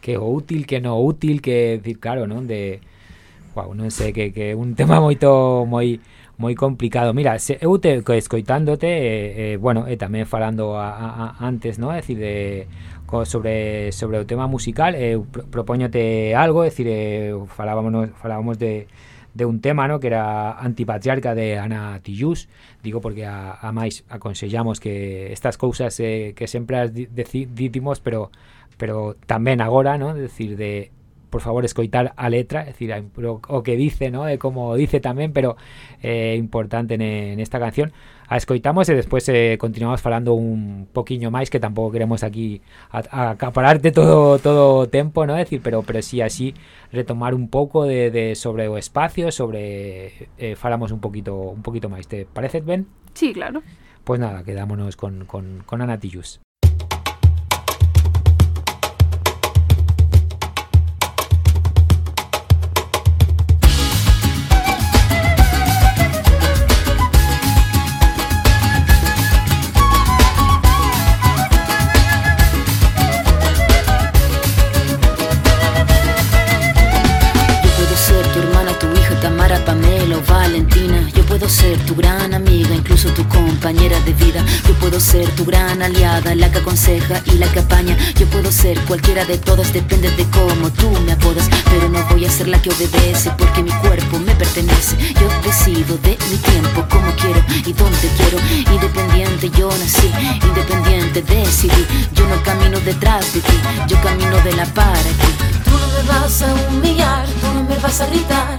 que útil, que no útil, que decir, claro, ¿no? De wow, non sei, que, que un tema moito moi moi complicado. Mira, se, eu te escoitándote, eh, eh, bueno, e tamén falando a, a, antes, no? É dicir, de, co, sobre sobre o tema musical, eh, pro, propóñote algo, é dicir, eh, falábamos, falábamos de, de un tema, no? que era antipatriarca de Ana Tillús, digo porque a, a máis aconsellamos que estas cousas eh, que sempre as dicimos, pero pero tamén agora, no? decir de por favor escoitar a letra, es decir, o que dice, ¿no? E como dice tamén, pero eh, importante en, esta canción. A escoitamos e despois eh, continuamos falando un poquiño máis que tampouco queremos aquí a, a acapararte todo todo o tempo, ¿no? Es decir, pero pero si sí, así retomar un pouco de, de sobre o espacio, sobre eh, falamos un poquito un poquito máis. Te parece ben? Sí, claro. Pues nada, quedámonos con, con, con Ana Tillus. compañera de vida. Yo puedo ser tu gran aliada, la que aconseja y la que apaña. Yo puedo ser cualquiera de todas, depende de cómo tú me apodas. Pero no voy a ser la que obedece porque mi cuerpo me pertenece. Yo decido de mi tiempo, como quiero y dónde quiero. Independiente yo nací, independiente decidí. Yo no camino detrás de ti, yo camino de la para aquí. Tú no me vas a humillar, tú no me vas a gritar,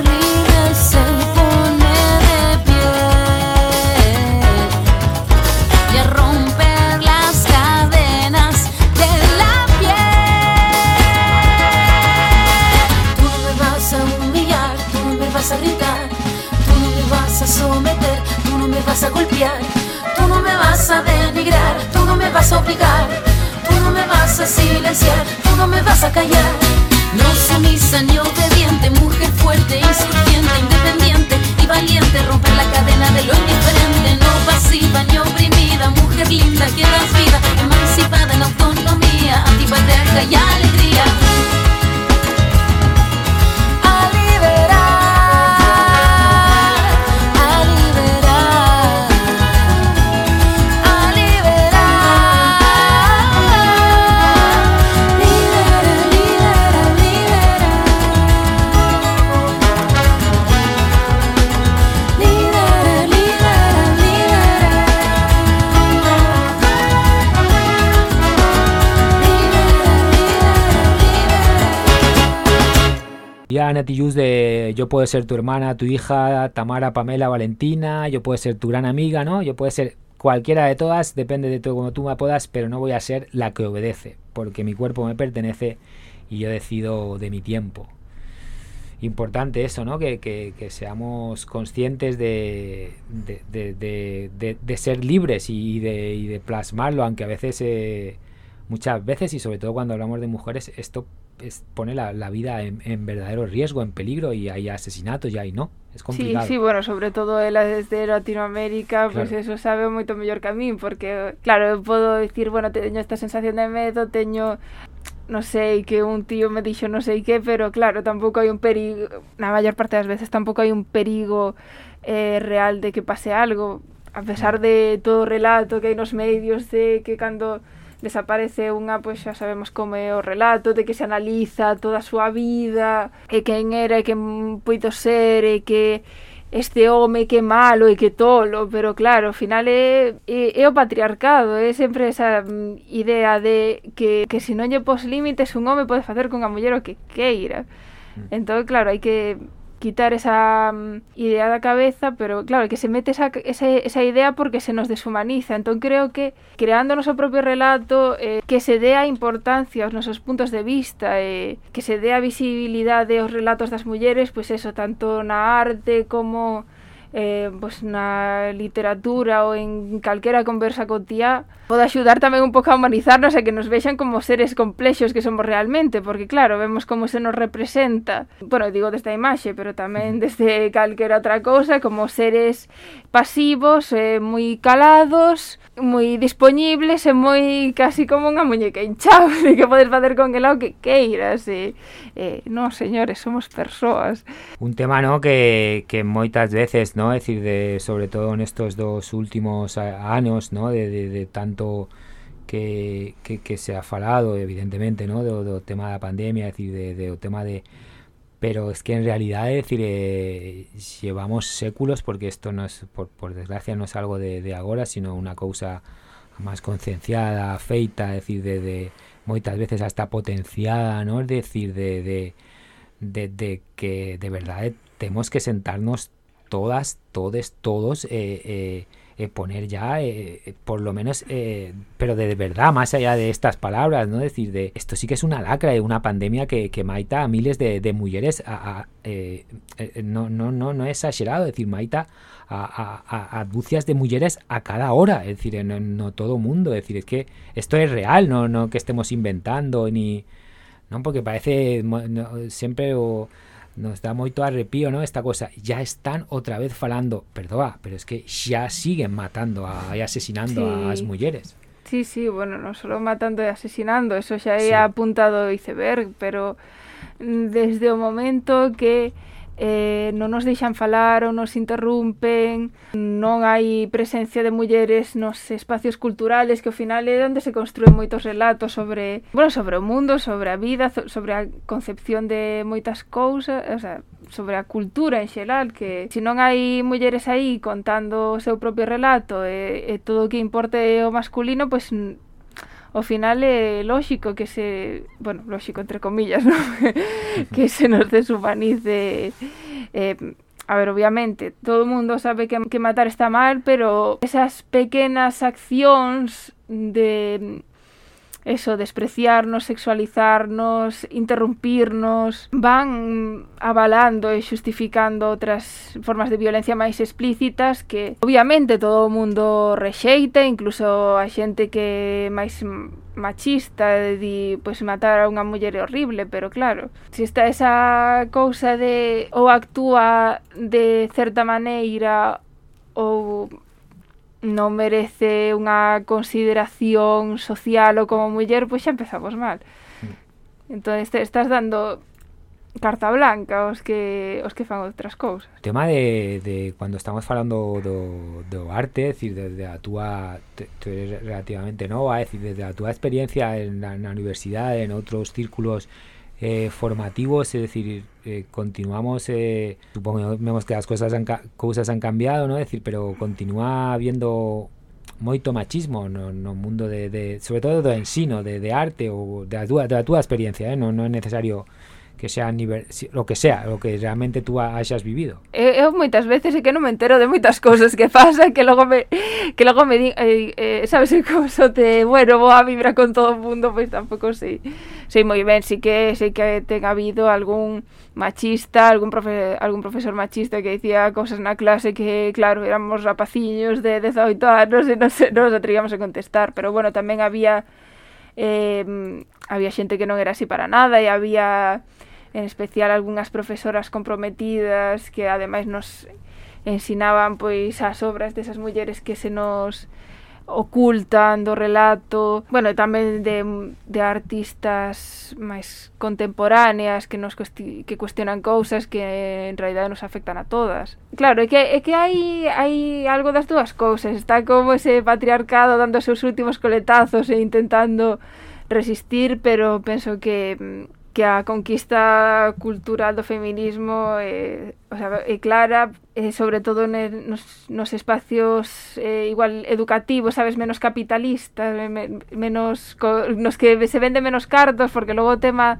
Tú no me vas a denigrar, tú no me vas a obligar, tú no me vas a silenciar, tú no me vas a callar. No sumisa ni obediente, mujer fuerte, insurgente, independiente y valiente, romper la cadena de lo indiferente, no pasiva ni oprimida, mujer linda que das vida, emancipada en autonomía, antipatriarca y alegría. Y a Nati Yus de yo puedo ser tu hermana, tu hija, Tamara, Pamela, Valentina, yo puedo ser tu gran amiga, ¿no? Yo puedo ser cualquiera de todas, depende de todo como tú me puedas, pero no voy a ser la que obedece, porque mi cuerpo me pertenece y yo decido de mi tiempo. Importante eso, ¿no? Que, que- seamos conscientes de, de, de- de- ser libres y de, y de plasmarlo, aunque a veces, eh, muchas veces, y sobre todo cuando hablamos de mujeres, esto es- pone la, la vida en, en verdadero riesgo, en peligro, y hay asesinatos y hay no. Es Sí, complicado. sí, bueno, sobre todo ela desde Latinoamérica, pues eso sabe moito mellor que a min, porque claro, eu podo dicir, bueno, teño esta sensación de medo, teño non sei, que un tío me dixo non sei que, pero claro, tampouco hai un perigo, na maior parte das veces tampouco hai un perigo eh, real de que pase algo, a pesar de todo o relato que hai nos medios de que cando desaparece unha, pois xa sabemos como é o relato, de que se analiza toda a súa vida, e quen era, e quen poito ser, e que este home que malo e que tolo, pero claro, ao final é, é, é o patriarcado, é sempre esa mm, idea de que, que se non lle pos límites un home pode facer con a muller o que queira. Mm. Entón, claro, hai que quitar esa mm, idea da cabeza, pero claro, que se mete esa, esa, esa idea porque se nos deshumaniza. Entón creo que creando o noso propio relato eh, que se dé a importancia aos nosos puntos de vista, eh, que se dé a visibilidade aos relatos das mulleres, pois pues eso, tanto na arte como eh, pois na literatura ou en calquera conversa cotiá tía pode axudar tamén un pouco a humanizarnos e que nos vexan como seres complexos que somos realmente, porque claro, vemos como se nos representa, bueno, digo desde a imaxe, pero tamén desde calquera outra cousa, como seres pasivos, eh, moi calados, moi dispoñibles e moi casi como unha muñeca hinchable que podes facer con ela o que queiras e, eh, non, señores, somos persoas. Un tema, no, que, que moitas veces, no Es decir, de, sobre todo en estos dos últimos años, ¿no? De, de, de tanto que, que, se ha falado, evidentemente, ¿no? Do tema da pandemia, es decir, de, de tema de... Pero es que en realidad, decir, eh, llevamos séculos, porque esto no es, por, por desgracia, no es algo de, de agora, sino una cousa más concienciada, feita, es decir, de, de moitas veces hasta potenciada, ¿no? Es decir, de, de, de, de que de verdad eh, tenemos que sentarnos todas, todes, todos, eh, eh, eh, poner ya, eh, por lo menos, pero de verdad, más allá de estas palabras, ¿no? decir, de esto sí que es una lacra, una pandemia que, que maita a miles de, mujeres, no, no, no, no es exagerado, decir, maita a, ducias de mujeres a cada hora, es decir, no, todo mundo, es decir, es que esto es real, no, no que estemos inventando, ni, ¿no? porque parece no, siempre o nos dá moito arrepío, non? Esta cosa, ya están outra vez falando, perdoa, pero es que xa siguen matando a, e asesinando sí. as mulleres. Sí, sí, bueno, non só matando e asesinando, eso xa é sí. apuntado iceberg, pero desde o momento que eh, non nos deixan falar ou nos interrumpen, non hai presencia de mulleres nos espacios culturales, que ao final é onde se construen moitos relatos sobre, bueno, sobre o mundo, sobre a vida, sobre a concepción de moitas cousas, o sea, sobre a cultura en xeral, que se non hai mulleres aí contando o seu propio relato e, e todo o que importe o masculino, pois pues, ao final é lógico que se, bueno, lógico entre comillas, ¿no? que se nos deshumanice eh, a ver, obviamente, todo o mundo sabe que, que matar está mal, pero esas pequenas accións de eso, despreciarnos, sexualizarnos, interrumpirnos, van avalando e xustificando outras formas de violencia máis explícitas que obviamente todo o mundo rexeita, incluso a xente que máis machista de di, pois matar a unha muller é horrible, pero claro, se está esa cousa de ou actúa de certa maneira ou non merece unha consideración social ou como muller, pois xa empezamos mal. Entón, estás dando carta blanca aos que os que fan outras cousas. O tema de, de cando estamos falando do, do arte, decir, desde a túa tú eres relativamente nova, decir, desde a túa experiencia en, na, na universidade, en outros círculos eh, formativos, es decir, eh, continuamos, eh, supongo que las cosas han, cosas han cambiado, ¿no? Es decir, pero continúa habiendo moito machismo no, no mundo de, de sobre todo do ensino, de, de arte ou da túa, da túa experiencia, eh? non, non é necesario que sea nivel, lo que sea, lo que realmente tú hayas vivido. Eh, eh, eu, eu moitas veces é que non me entero de moitas cousas que pasa, que logo me que logo me di, eh, eh, sabes el couso de, bueno, vou a vibrar con todo o mundo, pois tampouco sei. Sei moi ben, si que sei que ten habido algún machista, algún profe, algún profesor machista que dicía cousas na clase que, claro, éramos rapaciños de 18 anos e non, se, non nos atrevíamos a contestar, pero bueno, tamén había eh, había xente que non era así para nada e había en especial algunhas profesoras comprometidas que ademais nos ensinaban pois as obras desas mulleres que se nos ocultan do relato, bueno, e tamén de, de artistas máis contemporáneas que nos cuesti que cuestionan cousas que en realidad nos afectan a todas. Claro, é que, é que hai, hai algo das dúas cousas, está como ese patriarcado dando os seus últimos coletazos e intentando resistir, pero penso que mm, que a conquista cultural do feminismo é, o sea, é clara, e sobre todo nos, nos espacios eh, igual educativos, sabes, menos capitalistas, me, menos co, nos que se vende menos cartos, porque logo o tema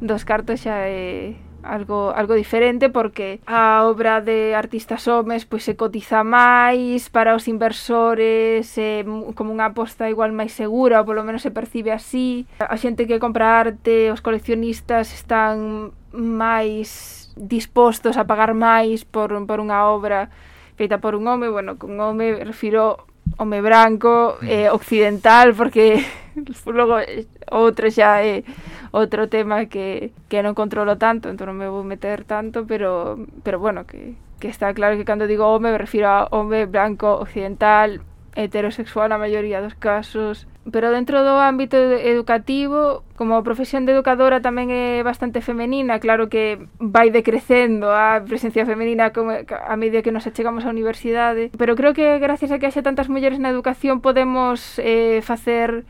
dos cartos xa é algo algo diferente porque a obra de artistas homes pois se cotiza máis para os inversores é como unha aposta igual máis segura ou polo menos se percibe así. A xente que compra arte os coleccionistas están máis dispostos a pagar máis por, por unha obra feita por un home, bueno, con home refiro hombre blanco, mm. eh, occidental, porque luego eh, otro ya eh, otro tema que, que, no controlo tanto, entonces no me voy a meter tanto, pero, pero bueno, que, que está claro que cuando digo hombre me refiero a hombre blanco, occidental, heterosexual la mayoría de los casos, pero dentro do ámbito educativo, como a profesión de educadora tamén é bastante femenina, claro que vai decrecendo a presencia femenina a medida que nos achegamos á universidade, pero creo que gracias a que haxe tantas mulleres na educación podemos eh, facer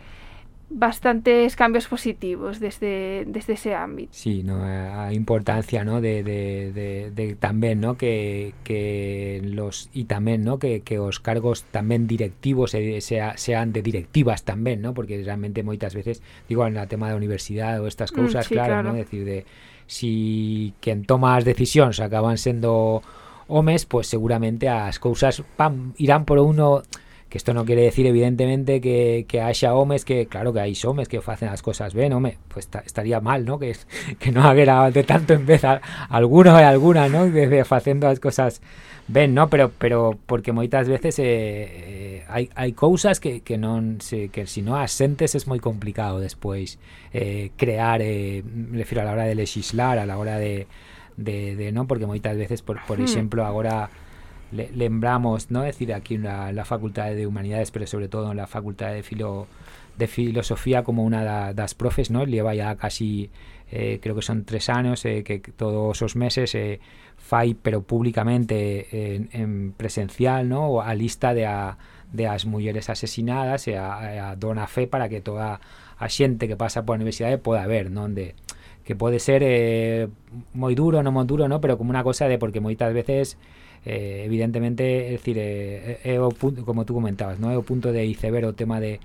bastantes cambios positivos desde, desde ese ámbito. Sí, no, a importancia ¿no? de, de, de, de tamén ¿no? que, que los y tamén ¿no? que, que os cargos tamén directivos se, sea, sean de directivas tamén, ¿no? porque realmente moitas veces, digo, en la tema da universidade ou estas cousas, mm, sí, claro, claro, ¿no? decir de si quen toma as decisións acaban sendo homes, pues seguramente as cousas pam, irán por uno Que isto non quere decir, evidentemente, que, que haxa homes que, claro que hai homes que facen as cosas ben, home, pues ta, estaría mal, ¿no? Que, que non haguera de tanto en vez a, alguno e alguna, ¿no? Desde facendo as cosas ben, ¿no? Pero, pero porque moitas veces eh, eh, hai, hai cousas que, que non se, que si non as sentes es moi complicado despois eh, crear, eh, me refiro a la hora de legislar, a la hora de, de, de ¿no? porque moitas veces, por, por hmm. exemplo, agora le, lembramos, ¿no? Es decir, aquí en la, la, Facultade de Humanidades, pero sobre todo en la Facultade de, Filo, de Filosofía como una da, das profes, ¿no? Lleva ya casi, eh, creo que son tres años, eh, que todos os meses eh, fai, pero públicamente en, en presencial, ¿no? A lista de, a, de as mulleres asesinadas e a, a dona fe para que toda a xente que pasa pola universidade poda ver, non? De, que pode ser eh, moi duro, non moi duro, ¿no? Pero como unha cosa de porque moitas veces eh, evidentemente, é dicir, eh, como tú comentabas, no é o punto de iceberg o tema de,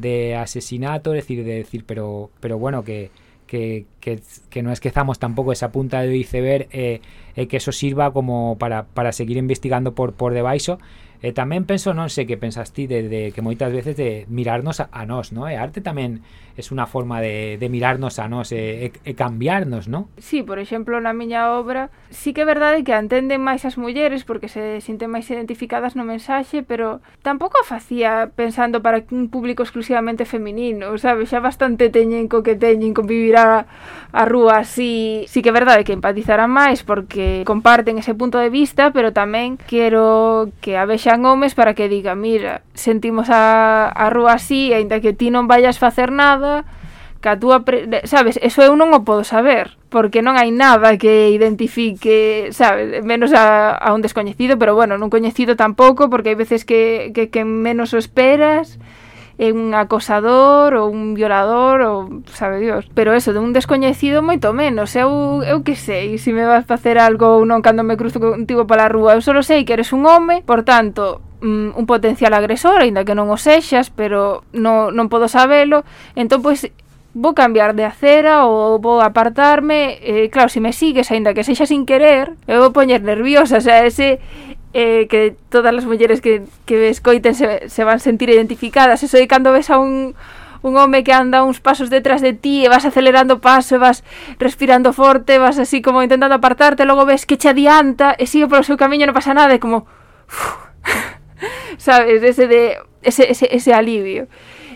de asesinato, es decir, de decir, pero pero bueno, que que, que, que no esquezamos tampouco esa punta do iceberg e, e que eso sirva como para, para seguir investigando por por debaixo E tamén penso, non sei que pensas ti de, de que moitas veces de mirarnos a, a nós, non? E eh, arte tamén é unha forma de, de mirarnos a nós e, e, e cambiarnos, non? Sí, por exemplo, na miña obra sí que é verdade que entenden máis as mulleres porque se sinten máis identificadas no mensaxe, pero tampouco a facía pensando para un público exclusivamente feminino, sabes? Xa bastante teñen co que teñen con vivir a, a rúa así. Sí que é verdade que empatizarán máis porque comparten ese punto de vista, pero tamén quero que a vexa sexan homes para que diga, mira, sentimos a, a rúa así, aínda que ti non vayas facer nada, que a túa, pre... sabes, eso eu non o podo saber, porque non hai nada que identifique, sabes, menos a, a un descoñecido, pero bueno, non coñecido tampouco, porque hai veces que, que, que menos o esperas, é un acosador ou un violador ou sabe Dios, pero eso, de un descoñecido moito menos, eu, eu que sei se me vas facer algo ou non cando me cruzo contigo pola rúa, eu só sei que eres un home por tanto, mm, un potencial agresor, aínda que non o sexas, pero non, non podo sabelo, entón, pois, vou cambiar de acera ou vou apartarme, eh, claro, se me sigues, aínda que sexa sin querer, eu vou poñer nerviosa, o sea, ese, eh, que todas as mulleres que, que escoiten se, se van sentir identificadas. Eso de cando ves a un, un home que anda uns pasos detrás de ti e vas acelerando o paso e vas respirando forte, vas así como intentando apartarte, logo ves que che adianta e sigue polo seu camiño non pasa nada e como... Uff, sabes, ese de ese, ese, ese alivio.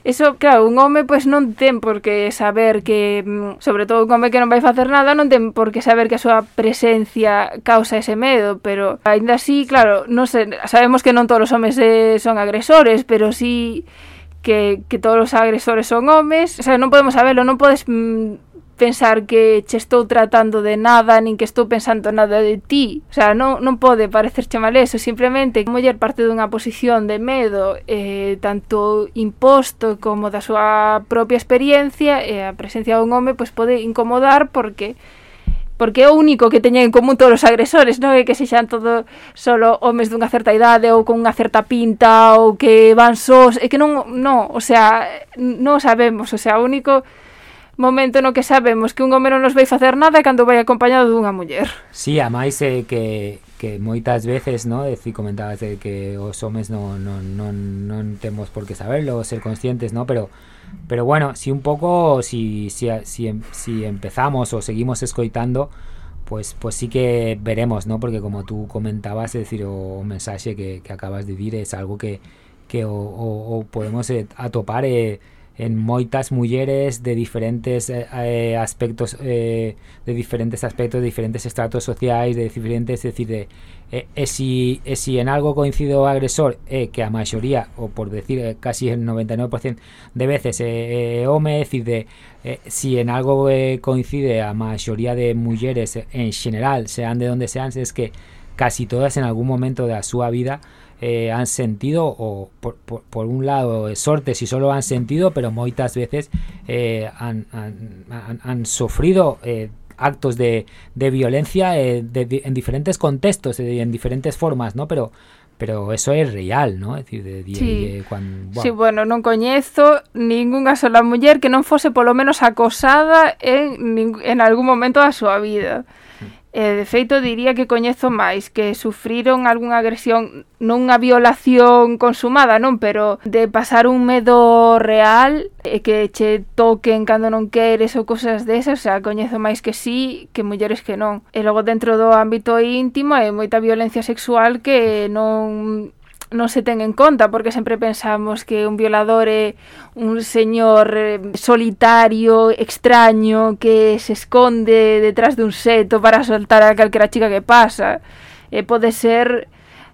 Eso, claro, un home pois pues, non ten por que saber que, mm, sobre todo un home que non vai facer nada, non ten por que saber que a súa presencia causa ese medo, pero aínda así, claro, non se, sabemos que non todos os homes eh, son agresores, pero si sí que, que todos os agresores son homes, o sea, non podemos saberlo, non podes mm, pensar que che estou tratando de nada, nin que estou pensando nada de ti. O sea, non, non pode parecerche mal eso, simplemente que muller parte dunha posición de medo eh, tanto imposto como da súa propia experiencia e eh, a presencia dun home pois, pode incomodar porque porque é o único que teñen en común todos os agresores, non é que sexan todo solo homes dunha certa idade ou con unha certa pinta ou que van sós, é que non, non, o sea, non sabemos, o sea, o único momento no que sabemos que un home non nos vai facer nada cando vai acompañado dunha muller. Si, sí, a máis eh, que que moitas veces, no, e comentabas de que os homes non, non, non, non temos por que saberlo, ser conscientes, no, pero pero bueno, si un pouco si, si, si, si empezamos ou seguimos escoitando pues, pues sí que veremos, ¿no? Porque como tú comentabas, es decir, o, o mensaje que, que acabas de vivir es algo que, que o, o, o podemos eh, atopar eh, en moitas mulleres de diferentes eh, eh, aspectos eh, de diferentes aspectos, de diferentes estratos sociais, de diferentes, es decir, de eh, si, e si en algo coincide o agresor que a maioría, ou por decir eh, casi el 99% de veces é eh, home, é dicir, de eh, si en algo eh, coincide a maioría de mulleres eh, en general, sean de donde sean, es que casi todas en algún momento da súa vida eh, han sentido o por, por, por un lado eh, sorte si solo han sentido pero moitas veces eh, han, han, han, han sufrido eh, actos de, de violencia de, en diferentes contextos eh, en diferentes formas no pero pero eso es real no es decir de, de, Sí. de cuan- Sí, bueno, non coñezo ningunha sola muller que non fose polo menos acosada en, en algún momento da súa vida. E, de feito, diría que coñezo máis que sufriron algunha agresión, non unha violación consumada, non? Pero de pasar un medo real e que che toquen cando non queres ou cosas desas, o sea, coñezo máis que sí que mulleres que non. E logo dentro do ámbito íntimo hai moita violencia sexual que non non se ten en conta porque sempre pensamos que un violador é un señor eh, solitario, extraño, que se esconde detrás dun seto para soltar a calquera chica que pasa. E pode ser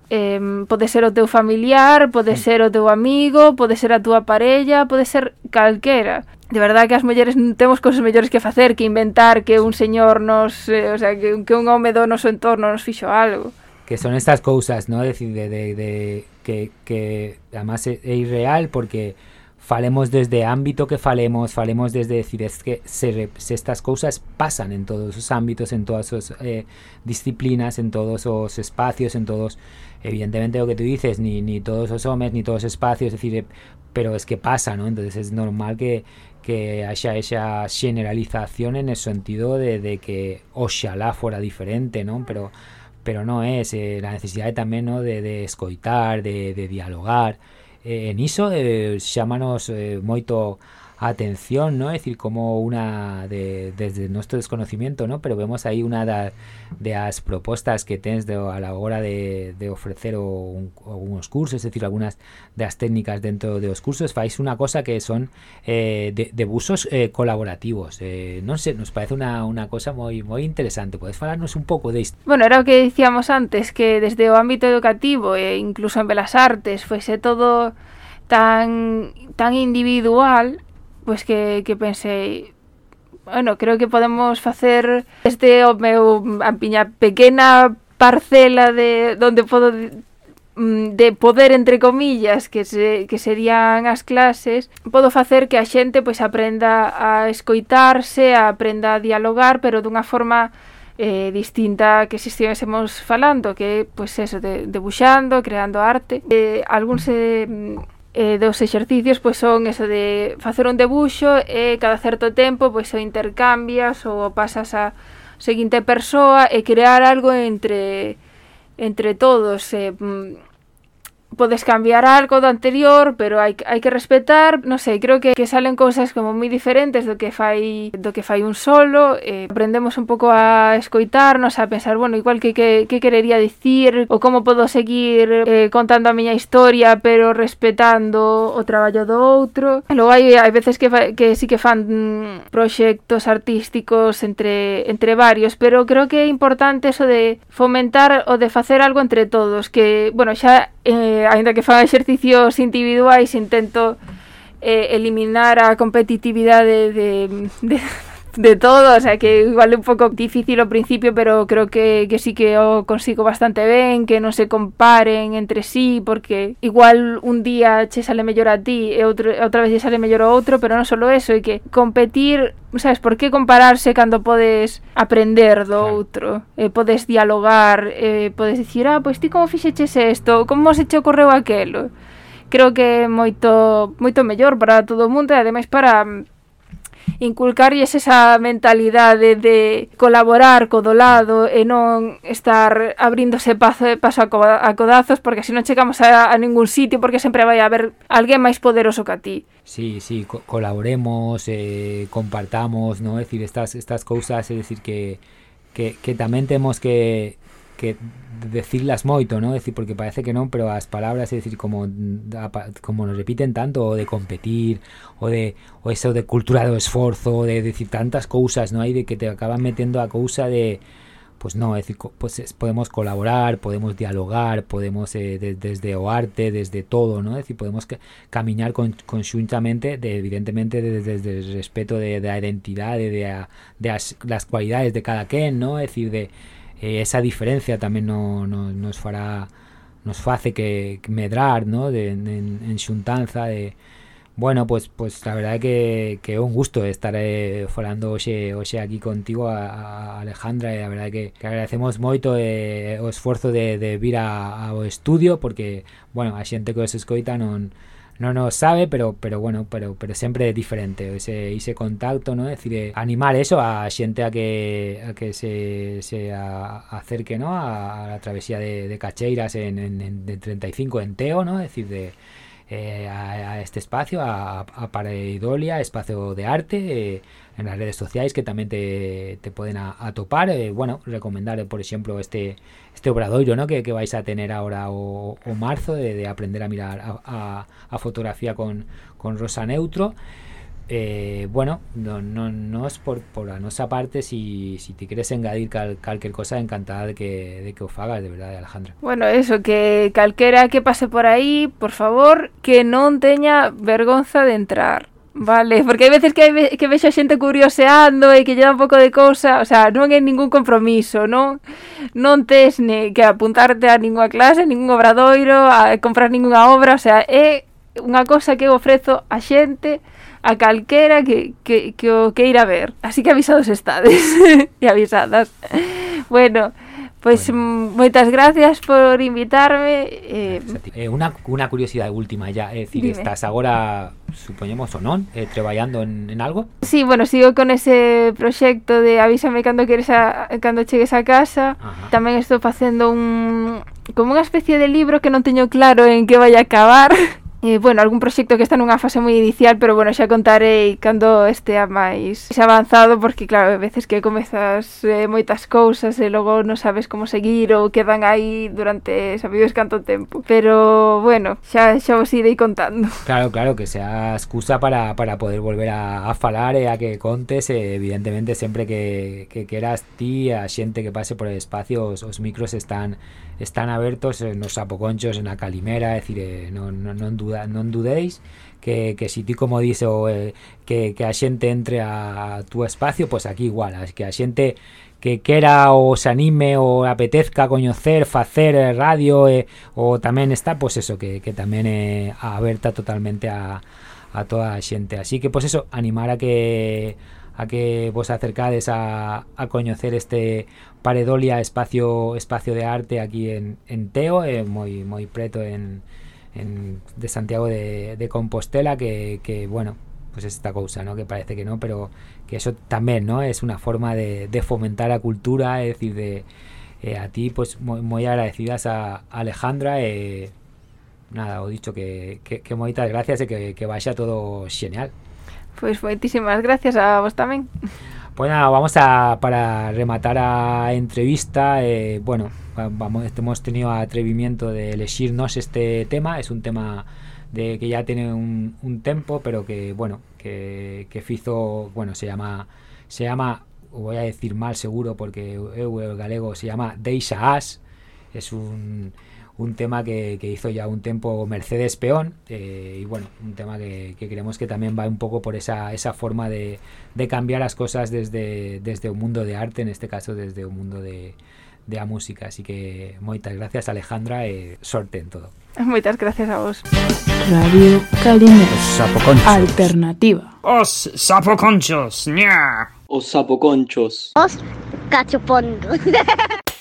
eh, pode ser o teu familiar, pode ser o teu amigo, pode ser a túa parella, pode ser calquera. De verdade que as mulleres temos cousas mellores que facer que inventar que un señor nos, eh, o sea, que, que un home do noso entorno nos fixo algo. Que son estas cousas, ¿no? Decir, de, de, de que, que además é irreal porque falemos desde ámbito que falemos, falemos desde decir, es que se, estas cousas pasan en todos os ámbitos, en todas as eh, disciplinas, en todos os espacios, en todos, evidentemente lo que tú dices, ni, ni todos os homes, ni todos os espacios, es decir, pero es que pasa, ¿no? Entonces es normal que, que haya esa generalización en el sentido de, de que oxalá fuera diferente, ¿no? Pero pero no é ese, eh, a necesidade tamén no, de, de escoitar, de, de dialogar. Eh, en iso eh, xámanos eh, moito atención, ¿no? Es decir, como una de, desde nuestro desconocimiento, ¿no? Pero vemos ahí una de, las propuestas que tens de, a la hora de, ofrecer un, algunos cursos, es decir, algunas de las técnicas dentro de los cursos, fais una cosa que son eh, de, de eh, colaborativos. Eh, non sei, nos parece una, una cosa moi moi interesante. Podes falarnos un pouco de isto? Bueno, era o que dicíamos antes, que desde o ámbito educativo e incluso en Belas Artes fuese todo tan tan individual, pois que, que pensei bueno, creo que podemos facer este o meu a piña pequena parcela de onde podo mm, de poder entre comillas que, se, que serían as clases podo facer que a xente pois aprenda a escoitarse a aprenda a dialogar pero dunha forma eh, distinta que se estivésemos falando que pois eso, de, debuxando, creando arte. Eh, algún se mm, eh, dos exercicios pois son eso de facer un debuxo e cada certo tempo pois o intercambias ou pasas a seguinte persoa e crear algo entre entre todos eh, mm, podes cambiar algo do anterior, pero hai, hai que respetar, non sei, creo que, que salen cousas como moi diferentes do que fai do que fai un solo, eh, aprendemos un pouco a escoitarnos, a pensar, bueno, igual que que, que querería dicir ou como podo seguir eh, contando a miña historia, pero respetando o traballo do outro. E logo hai, hai veces que, fa, que sí que fan mm, proxectos artísticos entre, entre varios, pero creo que é importante eso de fomentar o de facer algo entre todos, que, bueno, xa eh, aínda que fan exercicios individuais, intento eh, eliminar a competitividade de, de, de de todo, o sea que igual un pouco difícil ao principio, pero creo que, que sí que o consigo bastante ben, que non se comparen entre sí, porque igual un día che sale mellor a ti e outro, outra vez che sale mellor ao outro, pero non só eso, e que competir, sabes, por que compararse cando podes aprender do claro. outro, E eh, podes dialogar, eh, podes dicir, ah, pois ti como fixeches isto, como se che ocorreu aquelo, creo que é moito moito mellor para todo o mundo e ademais para mm, inculcarlles esa mentalidade de colaborar co do lado e non estar abrindose paso, paso a, co, a codazos porque se non chegamos a, a ningún sitio porque sempre vai haber alguén máis poderoso que a ti. Sí, sí, co colaboremos, eh, compartamos, non? É dicir, estas, estas cousas, é dicir, que, que, que tamén temos que que decirlas moito, ¿no? Decir, porque parece que non, pero as palabras, es decir, como, como nos repiten tanto, o de competir, o de o eso de cultura do esforzo, de decir tantas cousas, ¿no? Hay de que te acaban metendo a cousa de pues no, es decir, pues es- podemos colaborar, podemos dialogar, podemos eh, de- desde o arte, desde todo, ¿no? Es decir, podemos ca- caminar con, conjuntamente, de, evidentemente de- desde el respeto de, de la identidad, de, de, de as- las cualidades de cada quien, ¿no? Es decir, de eh, esa diferencia tamén no, no, nos fará nos face que, que medrar ¿no? de, en, en xuntanza de Bueno, pues pues la verdad é que, que é un gusto estar eh, falando hoxe, hoxe aquí contigo a, a Alejandra eh, e a verdade que, que agradecemos moito eh, o esforzo de, de vir a, ao estudio porque, bueno, a xente que os escoita non, no nos sabe, pero pero bueno, pero pero sempre é diferente ese contacto, ¿no? Es decir, eh, animar eso a xente a que a que se, se a, acerque, ¿no? A, a la travesía de, de Cacheiras en, en, en de 35 en Teo, ¿no? Es decir, de eh, a, a, este espacio, a, a Pareidolia, espacio de arte, eh, en las redes sociales que también te, te pueden a, topar. Eh, bueno, recomendar, por ejemplo, este este obradoiro ¿no? que, que vais a tener ahora o, o marzo de, de, aprender a mirar a fotografía con, con rosa neutro. eh, bueno, non, non, es por, por a nosa parte si, si ti queres engadir cal, calquer cosa encantada de que, de que o fagas, de verdade, Alejandra. Bueno, eso, que calquera que pase por aí por favor, que non teña vergonza de entrar Vale, porque hai veces que, hai, que vexo a xente curioseando e que lle dá un pouco de cousa, o sea, non é ningún compromiso, non non tes ne que apuntarte a ninguna clase, ningún obradoiro, a comprar ninguna obra, o sea, é unha cosa que ofrezo a xente a calquera que, que, que o queira ver. Así que avisados estades e avisadas. Bueno, pois pues, bueno. moitas gracias por invitarme. Eh, eh, unha, unha curiosidade última ya, é dicir, estás agora supoñemos ou non, eh, traballando en, en algo? Sí, bueno, sigo con ese proxecto de avísame cando queres a, cando chegues a casa. Ajá. Tamén estou facendo un como unha especie de libro que non teño claro en que vai a acabar. eh, bueno, algún proxecto que está nunha fase moi inicial, pero bueno, xa contarei cando estea máis xa avanzado, porque claro, a veces que comezas eh, moitas cousas e logo non sabes como seguir ou quedan aí durante sabides canto tempo. Pero bueno, xa, xa vos irei contando. Claro, claro, que sea excusa para, para poder volver a, a falar e a que contes, e, evidentemente sempre que, que queras ti a xente que pase por el espacio os, os micros están están abertos nos apoconchos, en a calimera, é dicir, eh, non, non, duda, non dudéis que, que si ti como dice o, eh, que, que a entre a tu espacio, pues aquí igual, que a xente que quera ou se anime ou apetezca coñecer, facer radio e, ou tamén está, pues eso, que, que tamén é totalmente a, a toda a. Así que, pues eso, animar a que a que vos acercades a, a coñecer este Paredolia espacio espacio de arte aquí en, en Teo, eh, moi moi preto en, en de Santiago de, Compostela que, que bueno, pues esta cousa, ¿no? Que parece que no, pero que eso tamén, ¿no? Es una forma de, de fomentar a cultura, es decir, de eh, a ti pues moi, moi agradecidas a, Alejandra eh, nada, o dicho que, que, que gracias e que, que vaya todo genial. Pois pues moitísimas gracias a vos tamén. Pues nada, vamos a para rematar a entrevista, eh, bueno, vamos hemos tenido atrevimiento de elegirnos este tema, es un tema de que ya tiene un, un tempo, pero que bueno, que, que fizo, bueno, se llama se llama voy a decir mal seguro porque eu el galego se llama Deixa As, es un un tema que, que, hizo ya un tiempo Mercedes Peón eh, y bueno, un tema que, que, creemos que también va un poco por esa, esa forma de, de cambiar las cosas desde, desde un mundo de arte, en este caso desde un mundo de, de a música. Así que moitas gracias Alejandra e sorte en todo. Moitas gracias a vos. Radio sapoconchos. Alternativa. Os sapoconchos. Ña. Os sapoconchos. Os cachopongos.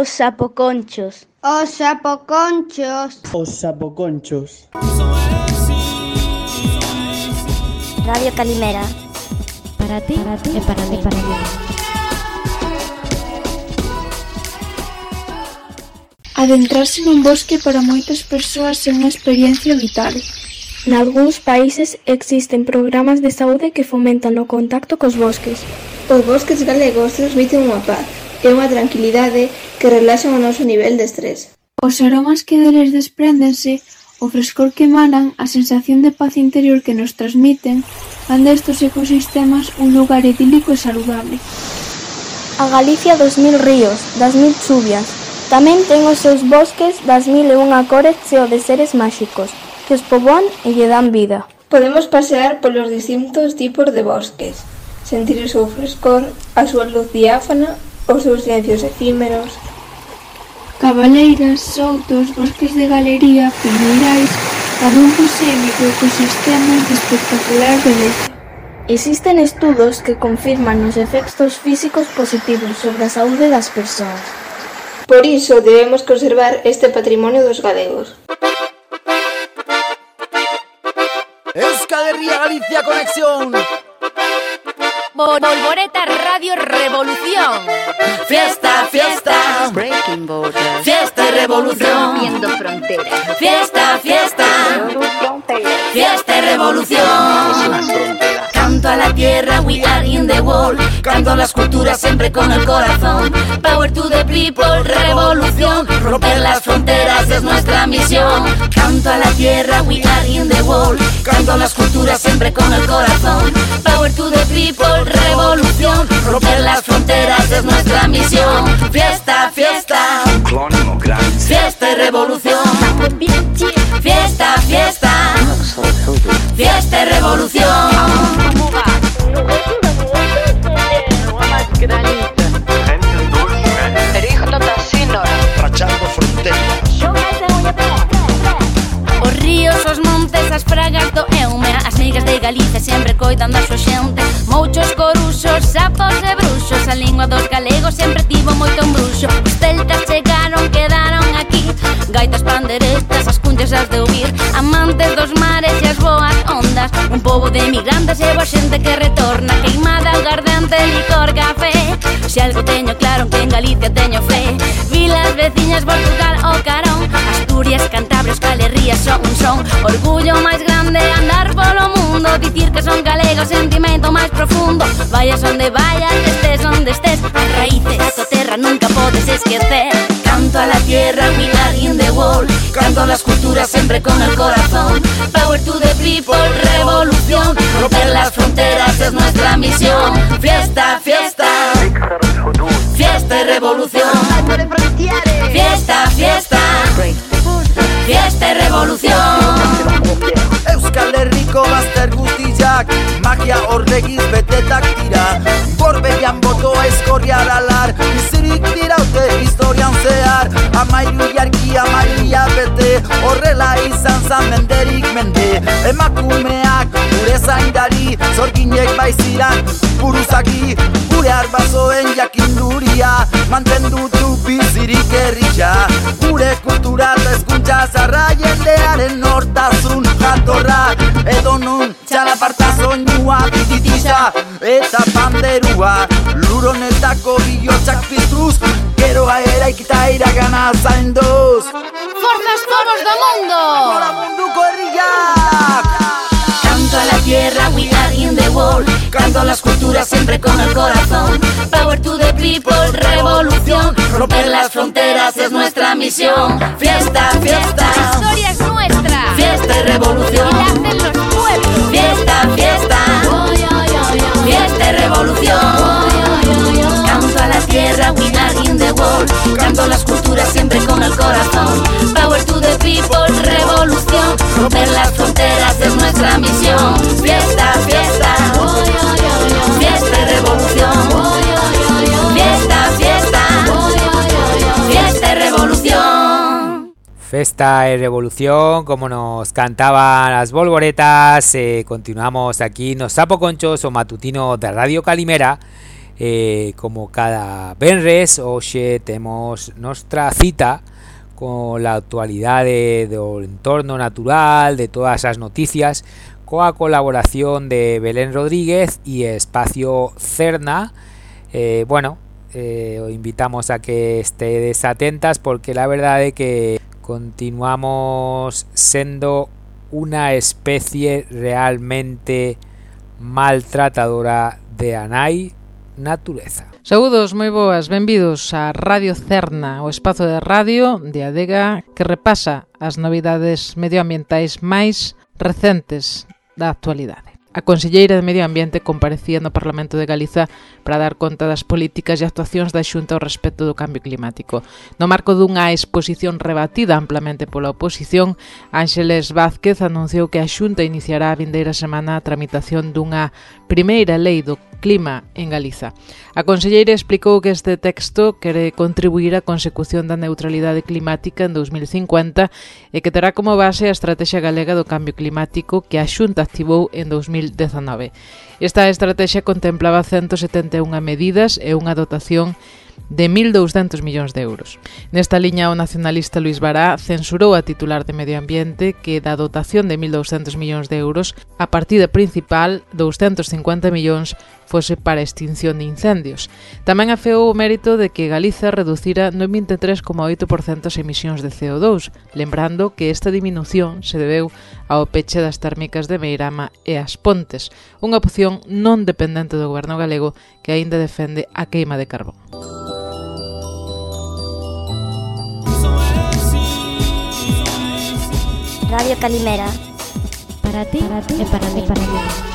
Os sapoconchos. Os sapoconchos. Os sapoconchos. Radio Calimera. Para ti, para ti e para mí. Para mí. Adentrarse nun bosque para moitas persoas é unha experiencia vital. Nalgúns países existen programas de saúde que fomentan o contacto cos bosques. Os bosques galegos transmiten unha paz e unha tranquilidade que relaxan o noso nivel de estrés. Os aromas que deles despréndense, o frescor que emanan, a sensación de paz interior que nos transmiten, fan destos ecosistemas un lugar idílico e saludable. A Galicia dos mil ríos, das mil chuvias, tamén ten os seus bosques das mil e unha cores cheo de seres máxicos, que os poboan e lle dan vida. Podemos pasear polos distintos tipos de bosques, sentir o seu frescor, a súa luz diáfana, os seus silencios efímeros, Cabaleiras, soutos, bosques de galería, piñeirais, adumbos émico ecosistemas de espectacular beleza. Existen estudos que confirman os efectos físicos positivos sobre a saúde das persoas. Por iso debemos conservar este patrimonio dos galegos. Euskal Herria Galicia Conexión Volvoreta Radio Revolución. Fiesta, fiesta. Breaking Border. Fiesta y revolución. Rompiendo fronteras. Fiesta, fiesta. Fiesta y revolución. Canto a la tierra, we are in the world. Canto las culturas siempre con el corazón. Power to the people, revolución. Romper las fronteras es nuestra misión. Canto a la tierra, we are in the world. Canto las culturas siempre con el corazón. Power to the people, revolución. Romper las fronteras es nuestra misión. Fiesta, fiesta. Fiesta y revolución. Fiesta, fiesta. Fiesta y revolución. Rachando fronteras. Os ríos, os montes, as fragas do Eume As migas de Galicia sempre coidan da súa xente Mouchos coruxos, sapos e bruxos A lingua dos galegos sempre tivo moito embruxo Os celtas chegaron, quedaron aquí Gaitas panderetas cousas de ouvir Amantes dos mares e as boas ondas. Un pobo de migrantes e boa xente que retorna. Queimada, gardente, licor, café. Se algo teño claro que en Galicia teño fe. Vilas, veciñas, Portugal o Carón. Asturias, Cantabrios, Calerías son un son. Orgullo máis grande andar polo mundo. Dicir que son galegos, sentimento máis profundo. Vayas onde vayas, estés nunca podes esquecer. Canto a la tierra, we are in the world Canto a las culturas siempre con el corazón. Power to the people, revolución. Romper las fronteras es nuestra misión. Fiesta, fiesta. Fiesta y revolución. Fiesta, fiesta. Fiesta y revolución. Euskal Herriko bazter guztiak Magia horregiz betetak dira. Borbegian boto eskorria lalar Bizirik diraute historian zehar. Amairu jarki amairia bete Horrela izan zan menderik mende. Emakumeak gure zaindari Zorginek baiziran buruzagi Gure arbazoen jakinduria. Mantendu du bizirik herria Gure kultura eta ezkuntza zarra Jendearen nortasun jatorra Edo nun txalaparta soinua bititisa Eta panderua Luronetako bihotxak piztuz Geroa eraikita iragana zainduz. Forzas pobos do mundo. Gora munduko herriak. Canto a la tierra, we are in the world. Canto a las culturas siempre con el corazón. Power to the people, revolución. Romper las fronteras es nuestra misión. Fiesta, fiesta. La historia es y revolución los pueblos. Fiesta, fiesta. Fiesta y revolución. Canto a la tierra, we are in the world Canto las culturas siempre con el corazón. Power to the people, revolución. Romper las fronteras es nuestra misión. fiesta Festa y revolución, como nos cantaban las volvoretas, eh, continuamos aquí nos Sapo Conchos o matutino de Radio Calimera eh, como cada venres, hoxe temos nuestra cita con la actualidad del entorno natural, de todas las noticias, coa colaboración de Belén Rodríguez y Espacio Cerna. Eh, bueno, os invitamos a que estéis atentas porque la verdad es que continuamos siendo una especie realmente maltratadora de anai natureza. Saúdos, moi boas, benvidos a Radio Cerna, o espazo de radio de Adega que repasa as novidades medioambientais máis recentes da actualidade. A Conselleira de Medio Ambiente comparecía no Parlamento de Galiza para dar conta das políticas e actuacións da Xunta ao respecto do cambio climático. No marco dunha exposición rebatida amplamente pola oposición, Ángeles Vázquez anunciou que a Xunta iniciará a vindeira semana a tramitación dunha primeira lei do clima en Galiza. A conselleira explicou que este texto quere contribuir á consecución da neutralidade climática en 2050 e que terá como base a Estrategia Galega do Cambio Climático que a Xunta activou en 2019. Esta estrategia contemplaba 171 medidas e unha dotación de de 1.200 millóns de euros. Nesta liña, o nacionalista Luis Bará censurou a titular de Medio Ambiente que da dotación de 1.200 millóns de euros, a partida principal, 250 millóns, fose para extinción de incendios. Tamén afeou o mérito de que Galiza reducira no 23,8% as emisións de CO2, lembrando que esta diminución se debeu ao peche das térmicas de Meirama e as Pontes, unha opción non dependente do goberno galego que aínda defende a queima de carbón. Radio Calimera. Para ti, para ti e para mí. Para mí.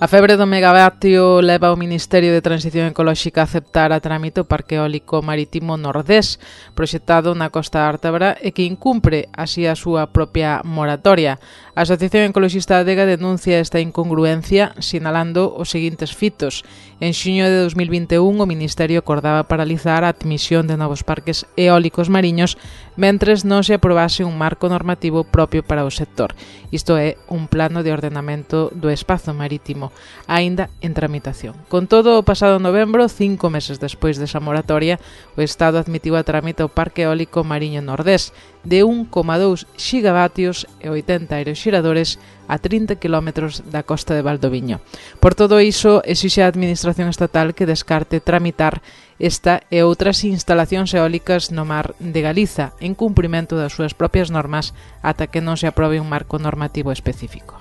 A febre do megavatio leva o Ministerio de Transición Ecolóxica a aceptar a trámite o Parque Eólico Marítimo Nordés, proxectado na Costa Ártabra e que incumpre así a súa propia moratoria. A Asociación Ecoloxista Adega denuncia esta incongruencia sinalando os seguintes fitos. En xuño de 2021 o Ministerio acordaba paralizar a admisión de novos parques eólicos mariños mentres non se aprobase un marco normativo propio para o sector. Isto é un plano de ordenamento do espazo marítimo, aínda en tramitación. Con todo, o pasado novembro, cinco meses despois desa moratoria, o Estado admitiu a trámite o Parque Eólico Mariño Nordés de 1,2 xigavatios e 80 Xiradores a 30 km da costa de Valdoviño. Por todo iso, exixe a Administración Estatal que descarte tramitar esta e outras instalacións eólicas no mar de Galiza en cumprimento das súas propias normas ata que non se aprobe un marco normativo específico.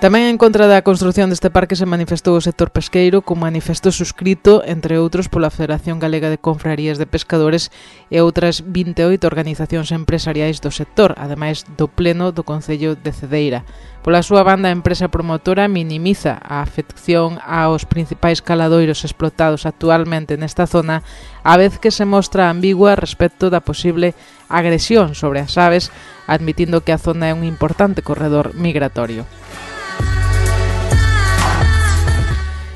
Tamén en contra da construción deste parque se manifestou o sector pesqueiro cun manifesto suscrito, entre outros, pola Federación Galega de Confrarías de Pescadores e outras 28 organizacións empresariais do sector, ademais do Pleno do Concello de Cedeira. Pola súa banda, a empresa promotora minimiza a afección aos principais caladoiros explotados actualmente nesta zona, a vez que se mostra ambigua respecto da posible agresión sobre as aves, admitindo que a zona é un importante corredor migratorio.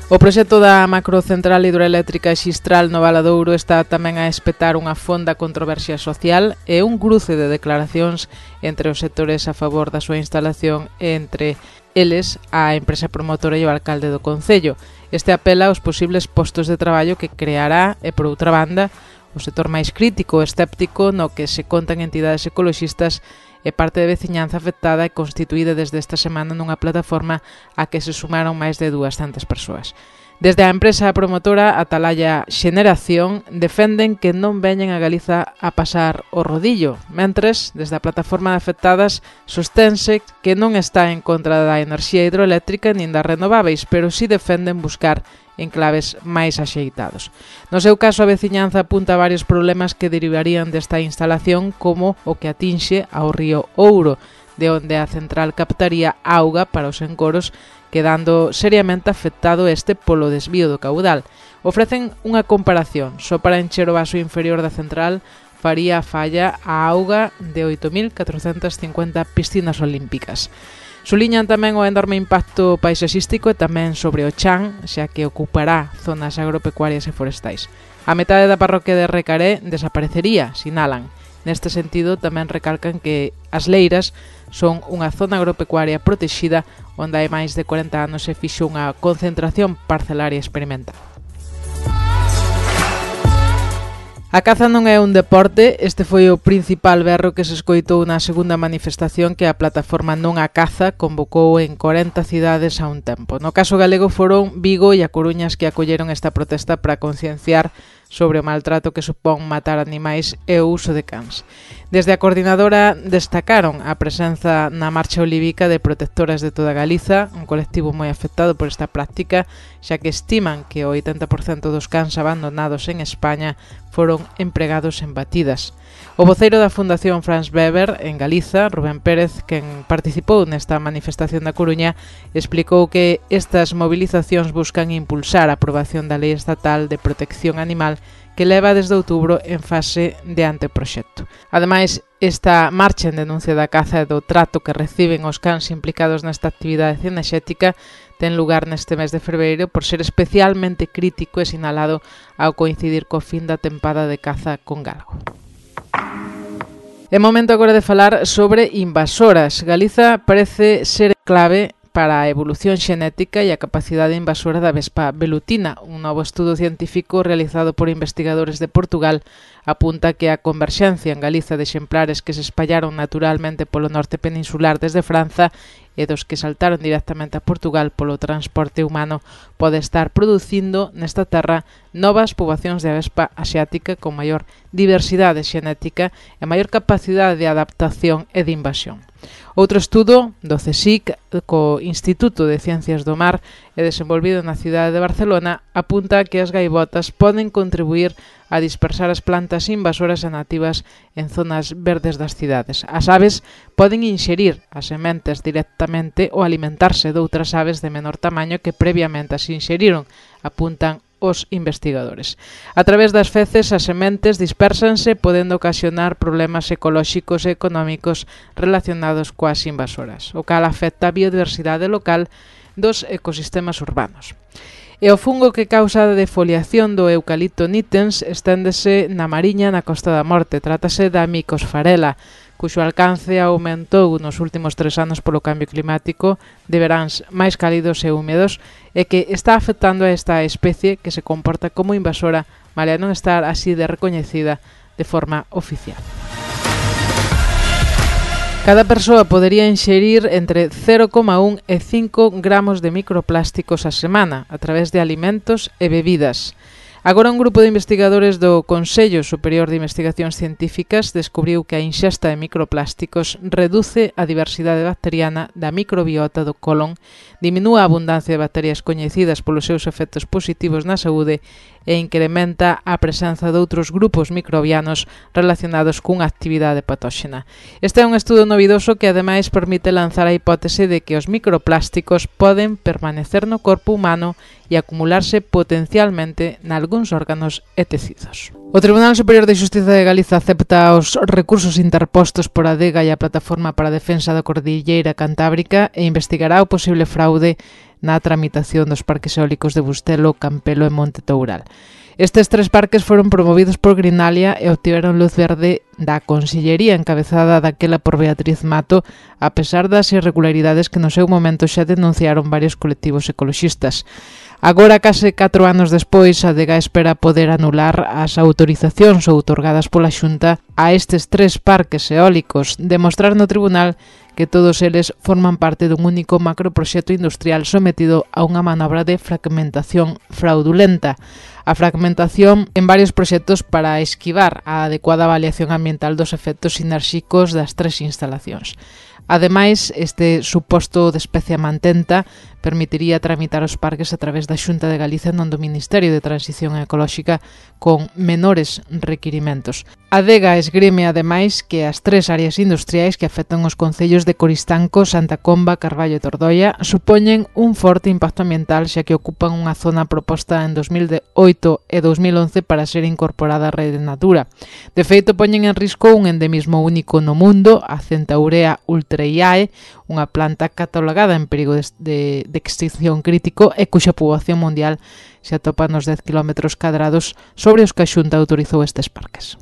O proxecto da macrocentral hidroeléctrica Xistral no Valadouro está tamén a espetar unha fonda controversia social e un cruce de declaracións entre os sectores a favor da súa instalación e entre eles a empresa promotora e o alcalde do Concello. Este apela aos posibles postos de traballo que creará e, por outra banda, o sector máis crítico e escéptico no que se contan entidades ecoloxistas e parte de veciñanza afectada e constituída desde esta semana nunha plataforma a que se sumaron máis de 200 persoas. Desde a empresa promotora Atalaya Xeneración defenden que non veñen a Galiza a pasar o rodillo, mentres desde a plataforma de afectadas sostense que non está en contra da enerxía hidroeléctrica nin das renováveis, pero si sí defenden buscar enclaves máis axeitados. No seu caso, a veciñanza apunta varios problemas que derivarían desta instalación como o que atinxe ao río Ouro, de onde a central captaría auga para os encoros, quedando seriamente afectado este polo desvío do caudal. Ofrecen unha comparación, só para encher o vaso inferior da central faría a falla a auga de 8.450 piscinas olímpicas. Suliñan tamén o enorme impacto paisaxístico e tamén sobre o chan, xa que ocupará zonas agropecuarias e forestais. A metade da parroquia de Recaré desaparecería, sinalan. Neste sentido, tamén recalcan que as leiras son unha zona agropecuaria protexida onde hai máis de 40 anos se fixo unha concentración parcelaria experimental. A caza non é un deporte, este foi o principal berro que se escoitou na segunda manifestación que a plataforma Non a Caza convocou en 40 cidades a un tempo. No caso galego foron Vigo e a Coruñas que acolleron esta protesta para concienciar sobre o maltrato que supón matar animais e o uso de cans. Desde a coordinadora destacaron a presenza na marcha olívica de protectoras de toda Galiza, un colectivo moi afectado por esta práctica, xa que estiman que o 80% dos cans abandonados en España foron empregados en batidas. O voceiro da Fundación Franz Weber en Galiza, Rubén Pérez, quen participou nesta manifestación da Coruña, explicou que estas movilizacións buscan impulsar a aprobación da Lei Estatal de Protección Animal que leva desde outubro en fase de anteproxecto. Ademais, esta marcha en denuncia da caza e do trato que reciben os cans implicados nesta actividade cinexética ten lugar neste mes de febreiro por ser especialmente crítico e sinalado ao coincidir co fin da tempada de caza con galgo. É momento agora de falar sobre invasoras. Galiza parece ser clave para a evolución xenética e a capacidade invasora da vespa velutina. Un novo estudo científico realizado por investigadores de Portugal apunta que a converxencia en Galiza de exemplares que se espallaron naturalmente polo norte peninsular desde Franza e dos que saltaron directamente a Portugal polo transporte humano pode estar producindo nesta terra novas poboacións de avespa asiática con maior diversidade xenética e maior capacidade de adaptación e de invasión. Outro estudo do CSIC co Instituto de Ciencias do Mar e desenvolvido na cidade de Barcelona apunta que as gaivotas poden contribuir a dispersar as plantas invasoras e nativas en zonas verdes das cidades. As aves poden inxerir as sementes directamente ou alimentarse doutras aves de menor tamaño que previamente as inxeriron, apuntan os investigadores. A través das feces as sementes dispersanse podendo ocasionar problemas ecolóxicos e económicos relacionados coas invasoras, o cal afecta a biodiversidade local dos ecosistemas urbanos. E o fungo que causa a defoliación do eucalipto nitens esténdese na Mariña na Costa da Morte. Trátase da micosfarela, cuxo alcance aumentou nos últimos tres anos polo cambio climático de veráns máis cálidos e húmedos e que está afectando a esta especie que se comporta como invasora malia non estar así de recoñecida de forma oficial. Cada persoa podería inxerir entre 0,1 e 5 gramos de microplásticos a semana a través de alimentos e bebidas. Agora un grupo de investigadores do Consello Superior de Investigacións Científicas descubriu que a inxesta de microplásticos reduce a diversidade bacteriana da microbiota do colon, diminúa a abundancia de bacterias coñecidas polos seus efectos positivos na saúde e incrementa a presenza de outros grupos microbianos relacionados cunha actividade patóxena. Este é un estudo novidoso que ademais permite lanzar a hipótese de que os microplásticos poden permanecer no corpo humano e acumularse potencialmente nalgúns órganos e tecidos. O Tribunal Superior de Justiza de Galiza acepta os recursos interpostos por ADEGA e a Plataforma para a Defensa da Cordilleira Cantábrica e investigará o posible fraude na tramitación dos parques eólicos de Bustelo, Campelo e Monte Toural. Estes tres parques foron promovidos por Grinalia e obtiveron luz verde da Consellería encabezada daquela por Beatriz Mato, a pesar das irregularidades que no seu momento xa denunciaron varios colectivos ecoloxistas. Agora, case 4 anos despois, a Dega espera poder anular as autorizacións outorgadas pola Xunta a estes tres parques eólicos, demostrar no tribunal que todos eles forman parte dun único macroproxecto industrial sometido a unha manobra de fragmentación fraudulenta. A fragmentación en varios proxectos para esquivar a adecuada avaliación ambiental dos efectos sinérxicos das tres instalacións. Ademais, este suposto de especie mantenta permitiría tramitar os parques a través da Xunta de Galicia non do Ministerio de Transición Ecolóxica con menores requirimentos. DEGA esgrime, ademais, que as tres áreas industriais que afectan os concellos de Coristanco, Santa Comba, Carballo e Tordoia supoñen un forte impacto ambiental xa que ocupan unha zona proposta en 2008 e 2011 para ser incorporada á rede Natura. De feito, poñen en risco un endemismo único no mundo, a Centaurea ultreiae, unha planta catalogada en perigo de, de, de extinción crítico e cuxa poboación mundial se atopa nos 10 km cadrados sobre os que a Xunta autorizou estes parques.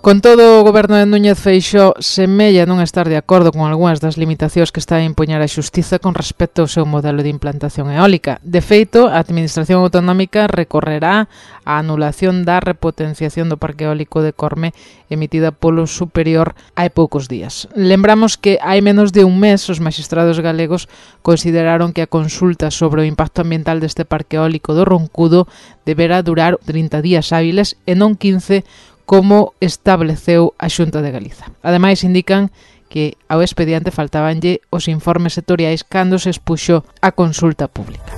Con todo, o goberno de Núñez Feixó semella non estar de acordo con algunhas das limitacións que está a impoñar a Xustiza con respecto ao seu modelo de implantación eólica. De feito, a Administración Autonómica recorrerá a anulación da repotenciación do Parque Eólico de Corme emitida polo Superior hai poucos días. Lembramos que hai menos de un mes os magistrados galegos consideraron que a consulta sobre o impacto ambiental deste Parque Eólico do Roncudo deberá durar 30 días hábiles e non 15 como estableceu a Xunta de Galiza. Ademais, indican que ao expediente faltabanlle os informes sectoriais cando se expuxo a consulta pública.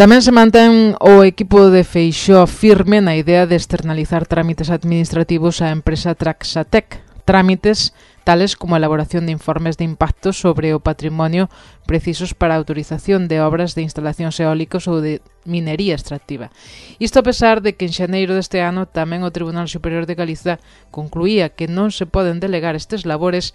Tamén se mantén o equipo de Feixó firme na idea de externalizar trámites administrativos á empresa Traxatec, trámites que tales como a elaboración de informes de impacto sobre o patrimonio precisos para a autorización de obras de instalacións eólicas ou de minería extractiva. Isto a pesar de que en xaneiro deste ano tamén o Tribunal Superior de Galiza concluía que non se poden delegar estes labores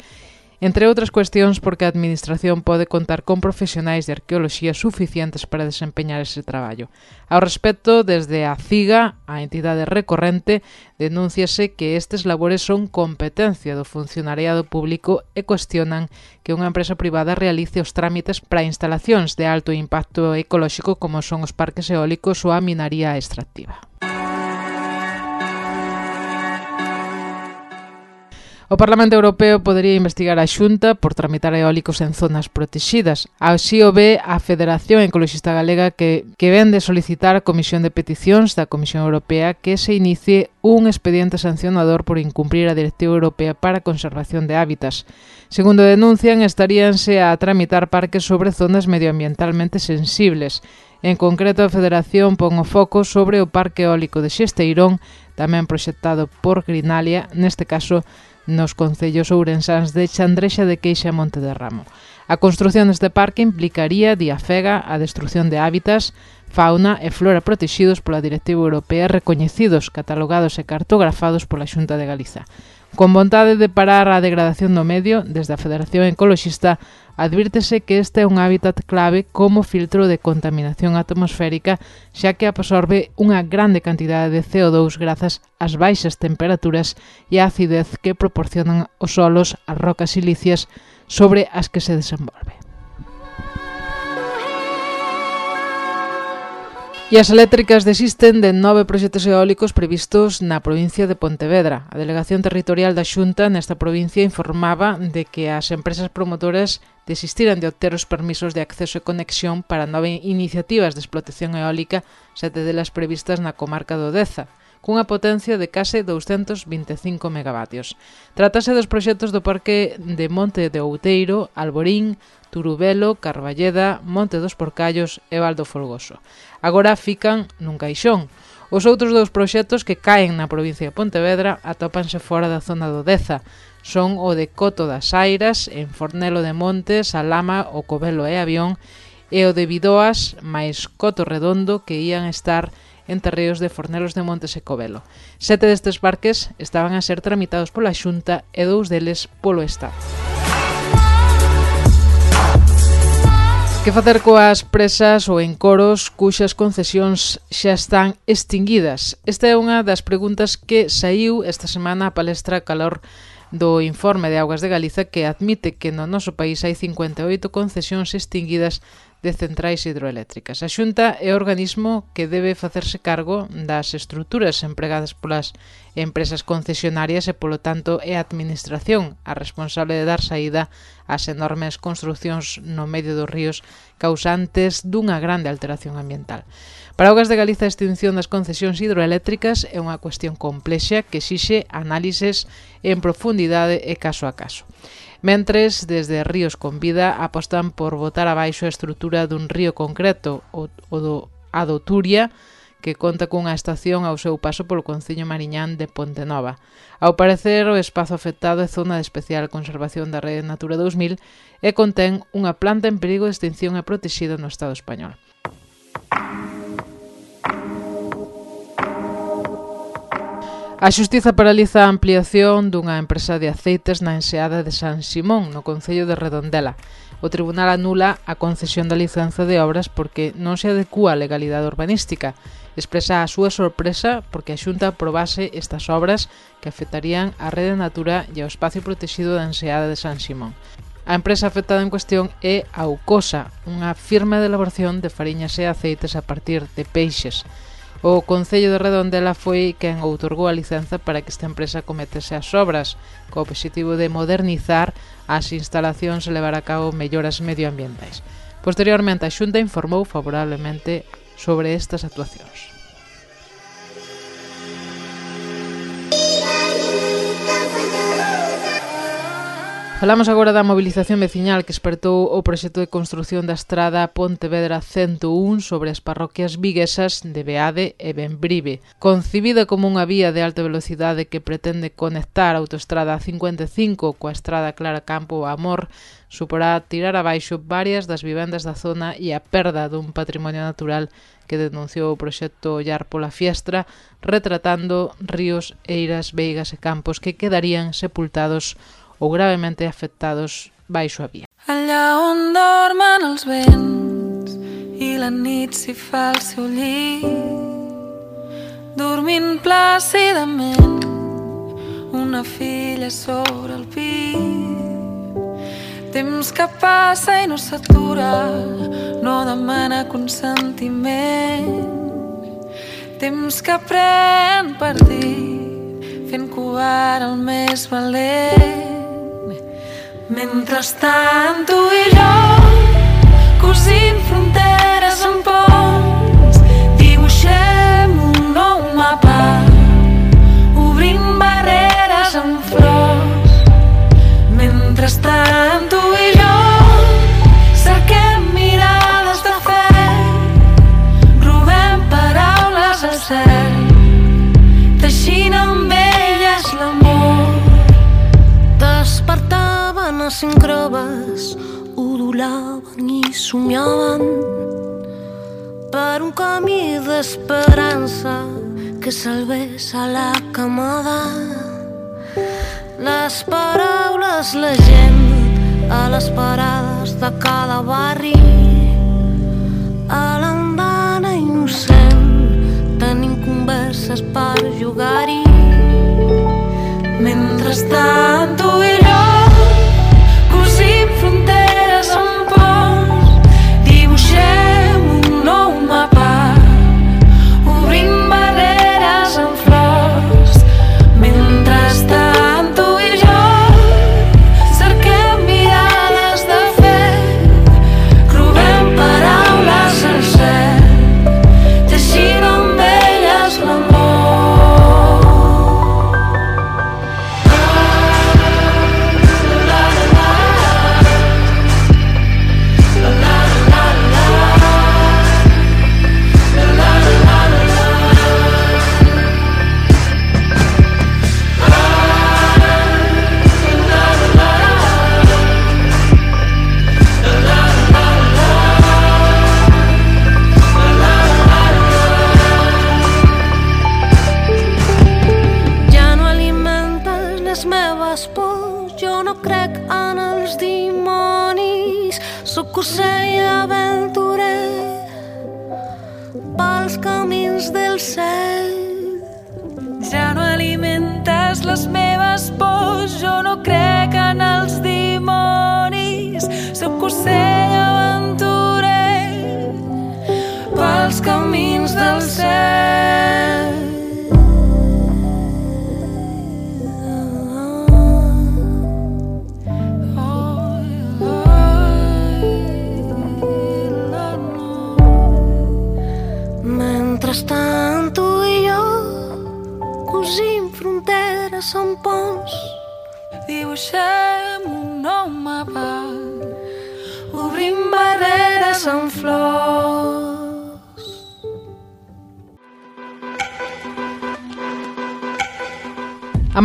entre outras cuestións porque a Administración pode contar con profesionais de arqueoloxía suficientes para desempeñar ese traballo. Ao respecto, desde a CIGA, a entidade recorrente, denúnciase que estes labores son competencia do funcionariado público e cuestionan que unha empresa privada realice os trámites para instalacións de alto impacto ecolóxico como son os parques eólicos ou a minaría extractiva. O Parlamento Europeo podería investigar a Xunta por tramitar eólicos en zonas protexidas. Así o ve a Federación Ecologista Galega que, que ven de solicitar a Comisión de Peticións da Comisión Europea que se inicie un expediente sancionador por incumprir a Directiva Europea para a Conservación de Hábitats. Segundo denuncian, estaríanse a tramitar parques sobre zonas medioambientalmente sensibles. En concreto, a Federación pon o foco sobre o Parque Eólico de Xesteirón, tamén proxectado por Grinalia, neste caso nos concellos ourensáns de Chandrexa de Queixa e Monte de Ramo. A construción deste parque implicaría, día fega, a destrucción de hábitats, fauna e flora protegidos pola Directiva Europea recoñecidos, catalogados e cartografados pola Xunta de Galiza. Con vontade de parar a degradación do medio, desde a Federación Ecoloxista advírtese que este é un hábitat clave como filtro de contaminación atmosférica, xa que absorbe unha grande cantidade de CO2 grazas ás baixas temperaturas e a acidez que proporcionan os solos, as rocas silicias sobre as que se desenvolve. E as eléctricas desisten de nove proxectos eólicos previstos na provincia de Pontevedra. A Delegación Territorial da Xunta nesta provincia informaba de que as empresas promotoras desistiran de obter os permisos de acceso e conexión para nove iniciativas de explotación eólica, sete delas previstas na comarca do Deza cunha potencia de case 225 megavatios. Trátase dos proxectos do Parque de Monte de Outeiro, Alborín, Turubelo, Carballeda, Monte dos Porcallos e Valdo Folgoso. Agora fican nun caixón. Os outros dous proxectos que caen na provincia de Pontevedra atópanse fora da zona do Deza. Son o de Coto das Airas, en Fornelo de Montes, Alama, O Covelo e Avión, e o de Bidoas, máis Coto Redondo, que ían estar en terreos de Fornelos de Montes e Covelo. Sete destes parques estaban a ser tramitados pola Xunta e dous deles polo Estado. Que facer coas presas ou encoros cuxas concesións xa están extinguidas? Esta é unha das preguntas que saiu esta semana a palestra Calor do informe de Augas de Galiza que admite que no noso país hai 58 concesións extinguidas de centrais hidroeléctricas. A Xunta é o organismo que debe facerse cargo das estruturas empregadas polas empresas concesionarias e, polo tanto, é a administración a responsable de dar saída ás enormes construccións no medio dos ríos causantes dunha grande alteración ambiental. Para Augas de Galiza a extinción das concesións hidroeléctricas é unha cuestión complexa que exixe análises en profundidade e caso a caso. Mentres, desde Ríos con Vida apostan por botar abaixo a estrutura dun río concreto, o, o do Adoturia, que conta cunha estación ao seu paso polo Concello Mariñán de Pontenova. Ao parecer, o espazo afectado é zona de especial conservación da Rede Natura 2000 e contén unha planta en perigo de extinción e protexida no Estado español. A Xustiza paraliza a ampliación dunha empresa de aceites na enseada de San Simón, no Concello de Redondela. O tribunal anula a concesión da licenza de obras porque non se adecúa á legalidade urbanística. Expresa a súa sorpresa porque a Xunta aprobase estas obras que afectarían a rede natura e ao espacio protegido da enseada de San Simón. A empresa afectada en cuestión é Aucosa, unha firma de elaboración de fariñas e aceites a partir de peixes. O Concello de Redondela foi quen outorgou a licenza para que esta empresa cometese as obras, co obxectivo de modernizar as instalacións e levar a cabo melloras medioambientais. Posteriormente, a Xunta informou favorablemente sobre estas actuacións. Falamos agora da movilización veciñal que espertou o proxecto de construción da estrada Pontevedra 101 sobre as parroquias viguesas de Beade e Benbrive. Concibida como unha vía de alta velocidade que pretende conectar a autoestrada 55 coa estrada Clara Campo Amor, suporá tirar abaixo varias das vivendas da zona e a perda dun patrimonio natural que denunciou o proxecto Ollar pola Fiestra, retratando ríos, eiras, veigas e campos que quedarían sepultados ou gravemente afectados baixo a vía. Allà on dormen els vents i la nit s'hi fa el seu llit dormint plàcidament una filla sobre el pit. Temps que passa i no s'atura no demana consentiment. Temps que pren partit fent covard el més valent Mentrestant tu i jo cosint fronteres amb ponts dibuixem un nou mapa obrint barreres amb flors. Mentrestant croves udulaven i somiaven per un camí d'esperança que salvés a la camada. Les paraules la gent a les parades de cada barri. A l'andana innocent tenim converses per jugar-hi. Mentrestant tu i jo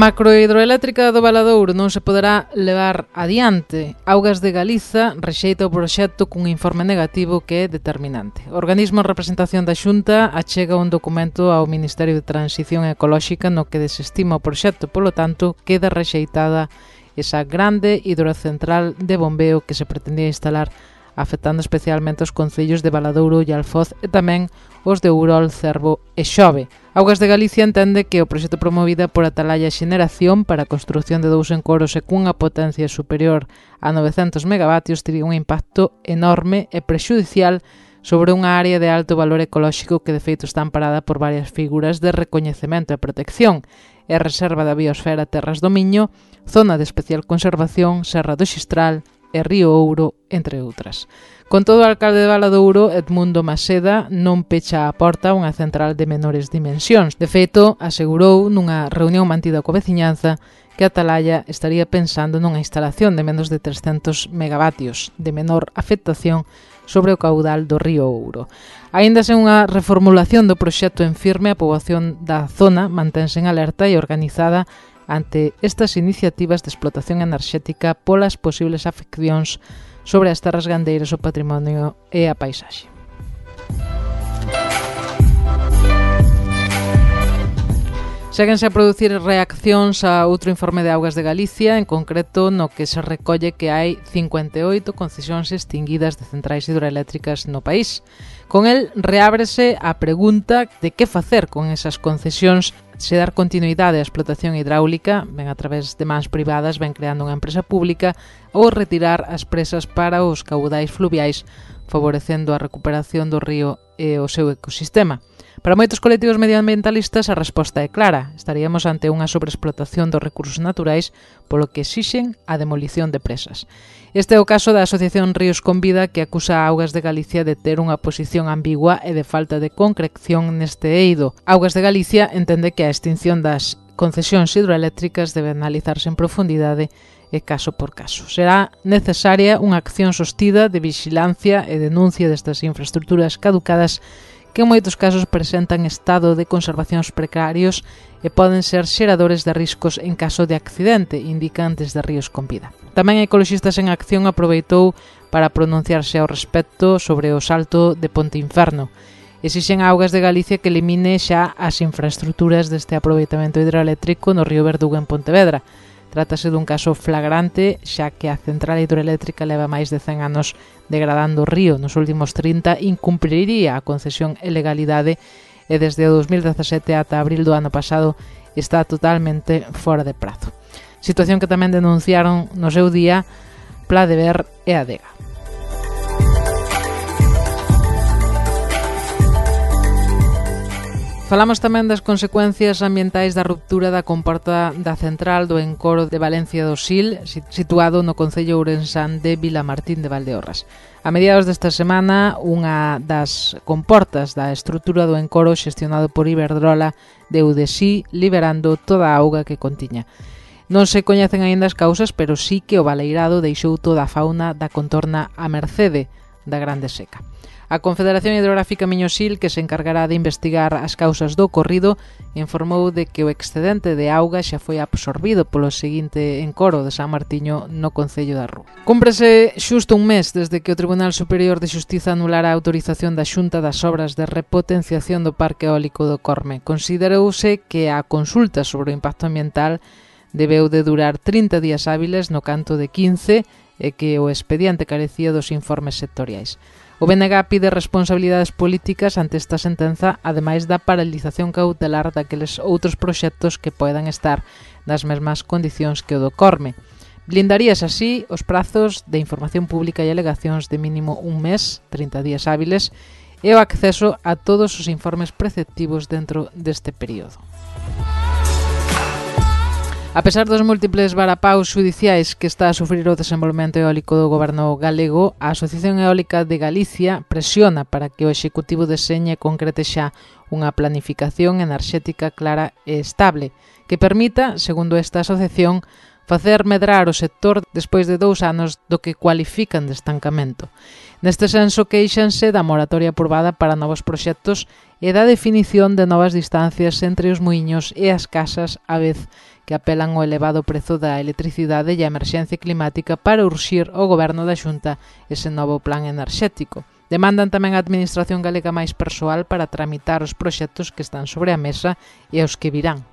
macrohidroeléctrica do Valadouro non se poderá levar adiante. Augas de Galiza rexeita o proxecto cun informe negativo que é determinante. O organismo en representación da Xunta achega un documento ao Ministerio de Transición Ecolóxica no que desestima o proxecto, polo tanto, queda rexeitada esa grande hidrocentral de bombeo que se pretendía instalar afectando especialmente os concellos de Valadouro e Alfoz e tamén os de Urol, Cervo e Xove. Augas de Galicia entende que o proxecto promovida por Atalaya Xeneración para a construción de dous encoros e cunha potencia superior a 900 megavatios tería un impacto enorme e prexudicial sobre unha área de alto valor ecolóxico que de feito está amparada por varias figuras de recoñecemento e protección, e reserva da biosfera Terras do Miño, zona de especial conservación Serra do Xistral, e Río Ouro, entre outras. Con todo, o alcalde de Vala do Ouro, Edmundo Maseda, non pecha a porta unha central de menores dimensións. De feito, asegurou nunha reunión mantida co veciñanza que Atalaya estaría pensando nunha instalación de menos de 300 megavatios de menor afectación sobre o caudal do río Ouro. Aínda sen unha reformulación do proxecto en firme, a poboación da zona mantense en alerta e organizada ante estas iniciativas de explotación enerxética polas posibles afeccións sobre as terras gandeiras, o patrimonio e a paisaxe. Seguense a producir reaccións a outro informe de augas de Galicia, en concreto no que se recolle que hai 58 concesións extinguidas de centrais hidroeléctricas no país. Con el reábrese a pregunta de que facer con esas concesións Se dar continuidade á explotación hidráulica, ben a través de mans privadas, ben creando unha empresa pública, ou retirar as presas para os caudais fluviais, favorecendo a recuperación do río e o seu ecosistema. Para moitos colectivos medioambientalistas a resposta é clara. Estaríamos ante unha sobreexplotación dos recursos naturais, polo que exixen a demolición de presas. Este é o caso da Asociación Ríos con Vida que acusa a Augas de Galicia de ter unha posición ambigua e de falta de concreción neste eido. Augas de Galicia entende que a extinción das concesións hidroeléctricas debe analizarse en profundidade e caso por caso. Será necesaria unha acción sostida de vixilancia e denuncia destas infraestructuras caducadas que en moitos casos presentan estado de conservacións precarios e poden ser xeradores de riscos en caso de accidente, indican desde Ríos con Vida. Tamén Ecoloxistas en Acción aproveitou para pronunciarse ao respecto sobre o salto de Ponte Inferno. Exixen a Augas de Galicia que elimine xa as infraestructuras deste aproveitamento hidroeléctrico no río Verdugo en Pontevedra. Trátase dun caso flagrante, xa que a central hidroeléctrica leva máis de 100 anos degradando o río. Nos últimos 30 incumpliría a concesión e legalidade e desde o 2017 ata abril do ano pasado está totalmente fora de prazo situación que tamén denunciaron no seu día Pla de Ver e Adega. Falamos tamén das consecuencias ambientais da ruptura da comporta da central do encoro de Valencia do Sil, situado no Concello Ourensán de Vilamartín de Valdeorras. A mediados desta semana, unha das comportas da estrutura do encoro xestionado por Iberdrola deu de sí, liberando toda a auga que contiña. Non se coñecen aínda as causas, pero sí que o baleirado deixou toda a fauna da contorna a mercede da grande seca. A Confederación Hidrográfica Miñosil, que se encargará de investigar as causas do ocorrido, informou de que o excedente de auga xa foi absorbido polo seguinte encoro de San Martiño no Concello da Rúa. Cúmprese xusto un mes desde que o Tribunal Superior de Xustiza anulara a autorización da Xunta das obras de repotenciación do Parque Eólico do Corme. Considerouse que a consulta sobre o impacto ambiental debeu de durar 30 días hábiles no canto de 15 e que o expediente carecía dos informes sectoriais. O BNG pide responsabilidades políticas ante esta sentenza, ademais da paralización cautelar daqueles outros proxectos que poidan estar nas mesmas condicións que o do Corme. Blindarías así os prazos de información pública e alegacións de mínimo un mes, 30 días hábiles, e o acceso a todos os informes preceptivos dentro deste período. A pesar dos múltiples varapaus judiciais que está a sufrir o desenvolvemento eólico do goberno galego, a Asociación Eólica de Galicia presiona para que o Executivo deseñe e concrete xa unha planificación enerxética clara e estable que permita, segundo esta asociación, facer medrar o sector despois de dous anos do que cualifican de estancamento. Neste senso, queixanse da moratoria aprobada para novos proxectos e da definición de novas distancias entre os muiños e as casas a vez que apelan ao elevado prezo da electricidade e a emerxencia climática para urxir o goberno da Xunta ese novo plan enerxético. Demandan tamén a Administración Galega máis persoal para tramitar os proxectos que están sobre a mesa e os que virán.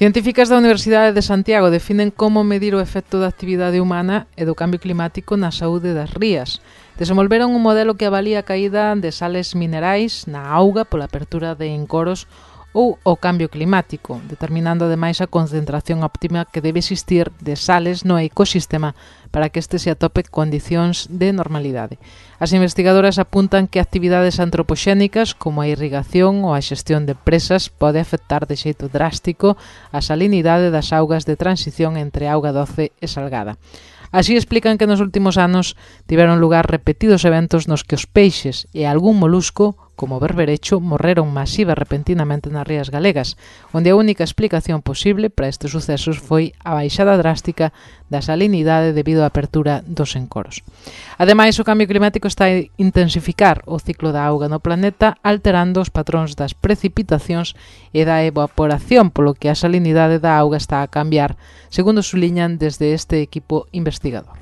Científicas da Universidade de Santiago definen como medir o efecto da actividade humana e do cambio climático na saúde das rías. Desenvolveron un modelo que avalía a caída de sales minerais na auga pola apertura de encoros ou o cambio climático, determinando ademais a concentración óptima que debe existir de sales no ecosistema para que este se atope condicións de normalidade. As investigadoras apuntan que actividades antropoxénicas como a irrigación ou a xestión de presas pode afectar de xeito drástico a salinidade das augas de transición entre auga doce e salgada. Así explican que nos últimos anos tiveron lugar repetidos eventos nos que os peixes e algún molusco como Berberecho morreron masiva repentinamente nas rías galegas, onde a única explicación posible para estes sucesos foi a baixada drástica da salinidade debido á apertura dos encoros. Ademais, o cambio climático está a intensificar o ciclo da auga no planeta alterando os patróns das precipitacións e da evaporación, polo que a salinidade da auga está a cambiar, segundo suliñan desde este equipo investigador.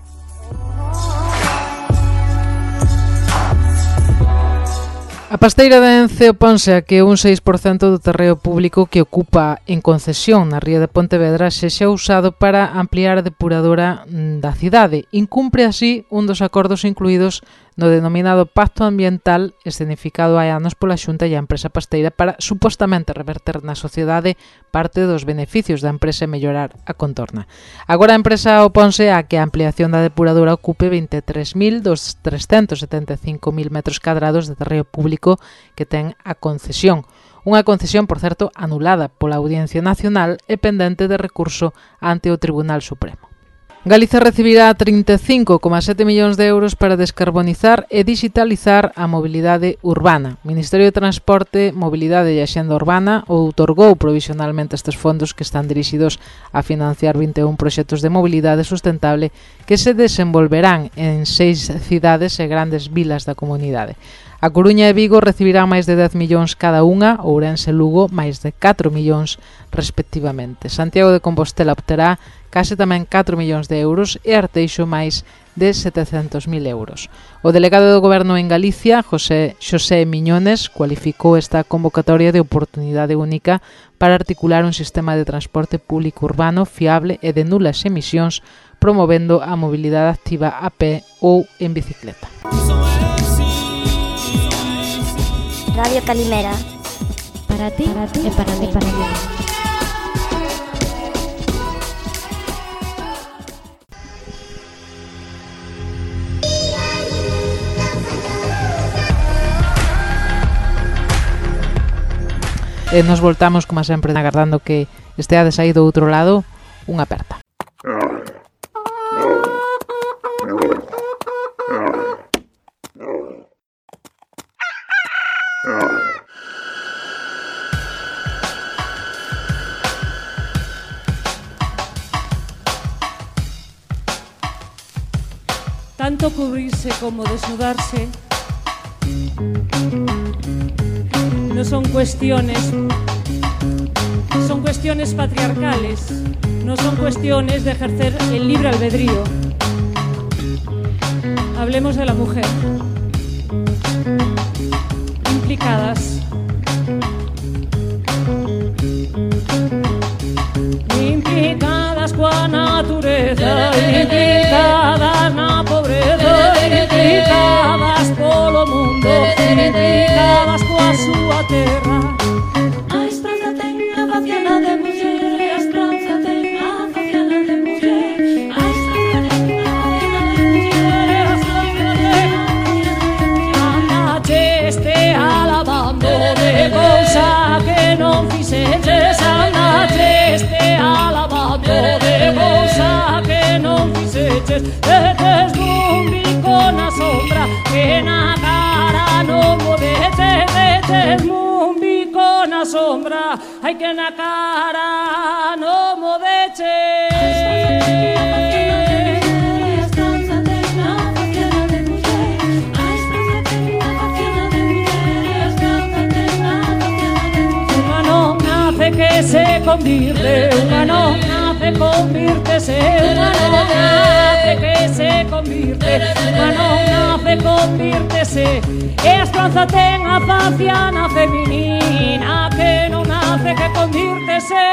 A pasteira de Ence oponse a que un 6% do terreo público que ocupa en concesión na ría de Pontevedra sexa usado para ampliar a depuradora mm, da cidade. Incumpre así un dos acordos incluídos no denominado Pacto Ambiental escenificado hai anos pola Xunta e a empresa pasteira para supostamente reverter na sociedade parte dos beneficios da empresa e mellorar a contorna. Agora a empresa oponse a que a ampliación da depuradora ocupe 23.375.000 metros cadrados de terreo público que ten a concesión. Unha concesión, por certo, anulada pola Audiencia Nacional e pendente de recurso ante o Tribunal Supremo. Galiza recibirá 35,7 millóns de euros para descarbonizar e digitalizar a mobilidade urbana. O Ministerio de Transporte, Mobilidade e Axenda Urbana outorgou provisionalmente estes fondos que están dirixidos a financiar 21 proxectos de mobilidade sustentable que se desenvolverán en seis cidades e grandes vilas da comunidade. A Coruña e Vigo recibirán máis de 10 millóns cada unha, Ourense e Lugo máis de 4 millóns respectivamente. Santiago de Compostela obterá case tamén 4 millóns de euros e Arteixo máis de 700.000 euros. O delegado do Goberno en Galicia, José Xosé Miñones, cualificou esta convocatoria de oportunidade única para articular un sistema de transporte público urbano fiable e de nulas emisións, promovendo a mobilidade activa a pé ou en bicicleta. Radio Calimera. Para ti, para ti e para mí. Para mí. E nos voltamos, como sempre, agardando que esteades aí do outro lado, unha aperta. Tanto cubrirse como desnudarse no son cuestiones son cuestiones patriarcales, no son cuestiones de ejercer el libre albedrío. Hablemos de la mujer. Implicadas. Implicadas coa natureza, implicadas na pobreza, implicadas polo mundo, implicadas coa súa terra. A esperanza ten a faciana de muller veces te con asombra que na cara no movete con asombra. Hay que na cara no movete que se convirte humano se convierte en una fe que se convierte mano una fe conviértese esperanza tenga paciana femenina que non nace que conviértese.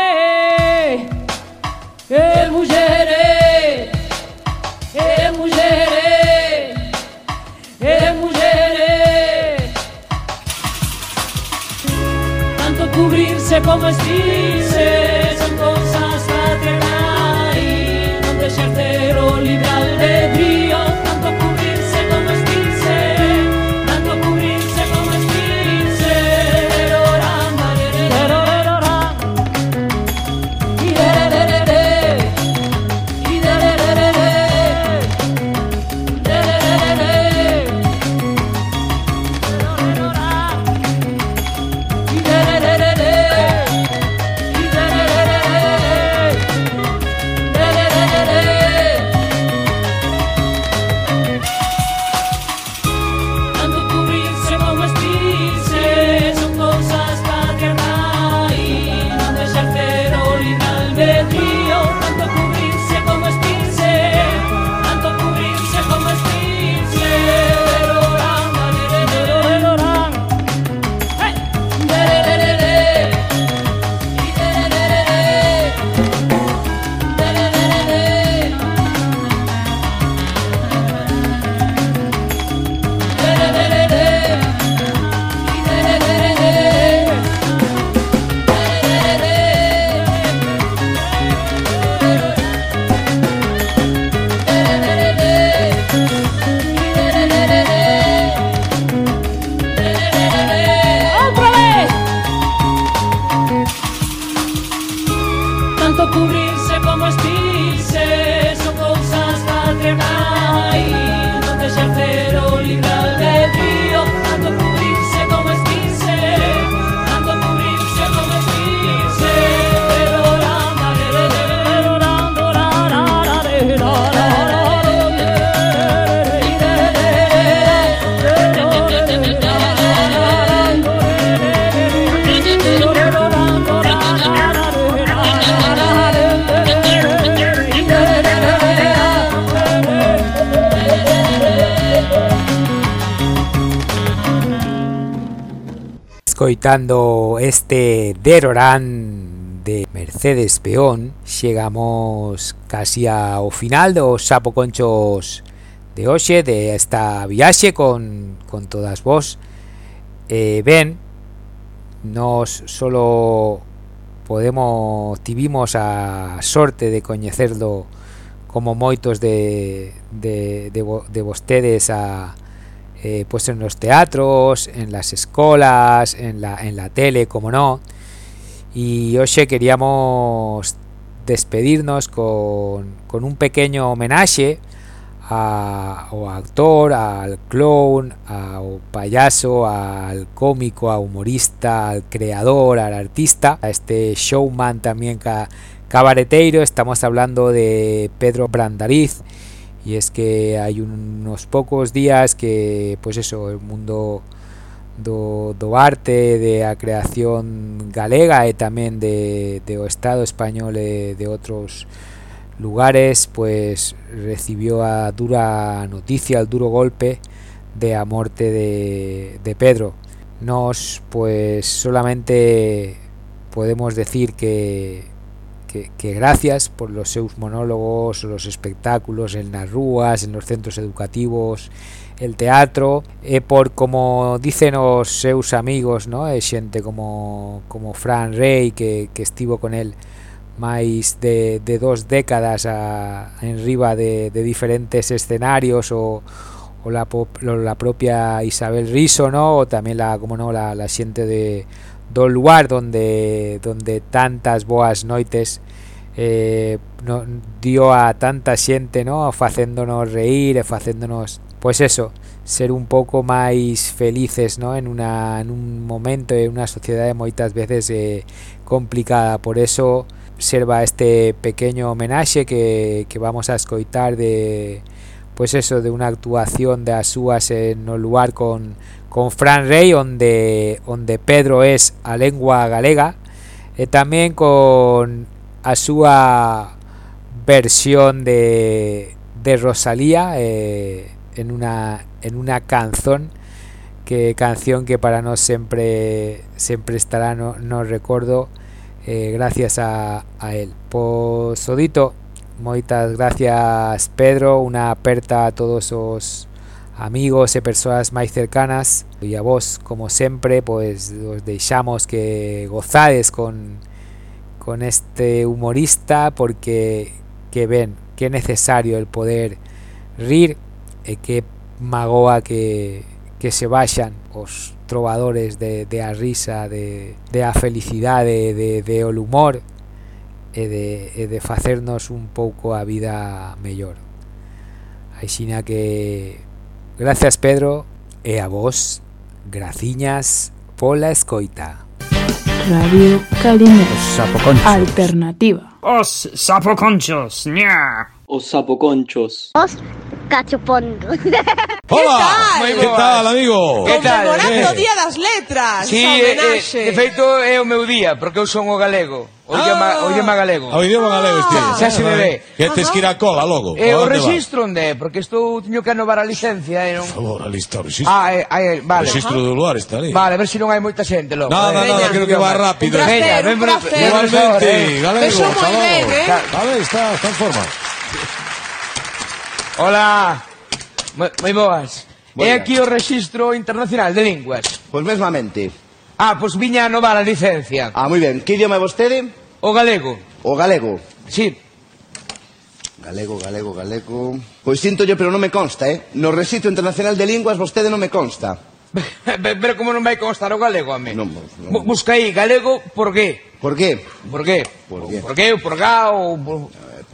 Que mujeres que mujeres que mujeres tanto cubrirse como estirse escoitando este Derorán de Mercedes Peón Chegamos casi ao final dos sapoconchos de hoxe De esta viaxe con, con todas vos. Eh, Ben, nos solo podemos tivimos a sorte de coñecerlo como moitos de, de, de, de vostedes a eh, pues en los teatros, en las escolas, en la, en la tele, como no. Y hoxe queríamos despedirnos con, con un pequeño homenaje a, ao actor, al clown, ao payaso, al cómico, al humorista, al creador, al artista, a este showman también ca, cabareteiro. Estamos hablando de Pedro Brandariz. Y es que hay unos pocos días que, pues eso, el mundo do, arte, de a creación galega e tamén de, Estado español e de outros lugares, pues recibió a dura noticia, el duro golpe de a morte de, de Pedro. Nos, pues solamente podemos decir que, que, que gracias por los seus monólogos, los espectáculos en las rúas, en los centros educativos, el teatro, e por como dicen os seus amigos, ¿no? E xente como, como Fran Rey que, que estivo con él máis de, de dos décadas a, en riba de, de diferentes escenarios o, o la, la propia Isabel Riso, ¿no? O tamén la, como no, la, la xente de do lugar donde donde tantas boas noites eh, no, dio a tanta xente, ¿no? Facéndonos reír e facéndonos pues eso, ser un pouco máis felices, ¿no? En una en un momento en unha sociedade moitas veces eh, complicada, por eso serva este pequeño homenaxe que, que vamos a escoitar de pues eso, de unha actuación das súas en o lugar con, con Fran Rey onde onde Pedro es a lengua galega. E tamén con a súa versión de, de Rosalía eh, en una en una canción que canción que para nós sempre sempre estará no, no recordo eh, gracias a, a él. Pois o dito moitas gracias Pedro. Unha aperta a todos os amigos e persoas máis cercanas e a vos como sempre pois os deixamos que gozades con con este humorista porque que ven que necesario el poder rir e que magoa que, que se vaxan os trovadores de, de a risa, de, de a de, de humor e de, e de facernos un pouco a vida mellor. Aixina que Gracias Pedro e a vos, graciñas pola escoita. Radio Caliñas. Sapoconchos. Alternativa. Os sapoconchos. Ña. Os sapoconchos. Os cachopondos. Hola! ¿Qué Que tal, amigo? Que tal? Conmemorando o Día das Letras. Sí, a eh, homenaxe. eh, de feito é o meu día, porque eu son o galego. O idioma, ah. o idioma galego. Ah. O idioma galego este. Ah. Xa se me ve. Que tes que ir a cola logo. Eh, o registro onde é? Porque estou teño que renovar a licencia, eh, non? Por favor, alista o registro. Ah, eh, eh, vale. registro do lugar está ali. Vale, a ver se non hai moita xente logo. Nada, eh. nada, creo que va rápido. Un placer, Veña, un ven, placer. ven, Igualmente, eh. galego, Vexo moi ben, eh. Vale, está, está en forma. Hola. Moi, moi boas. É aquí o Rexistro Internacional de Linguas. Pois mesmamente. Ah, pois viña a novar a licencia. Ah, moi ben. Que idioma é vostede? O galego. O galego. Sí. Galego, galego, galego... Pois sintolle, pero non me consta, eh? No Rexistro Internacional de Linguas vostede non me consta. pero como non vai constar o galego a mí? Non, non. Busca aí, galego, por qué? Por qué? Por qué? Por qué? Por qué, por cá, ou... Por...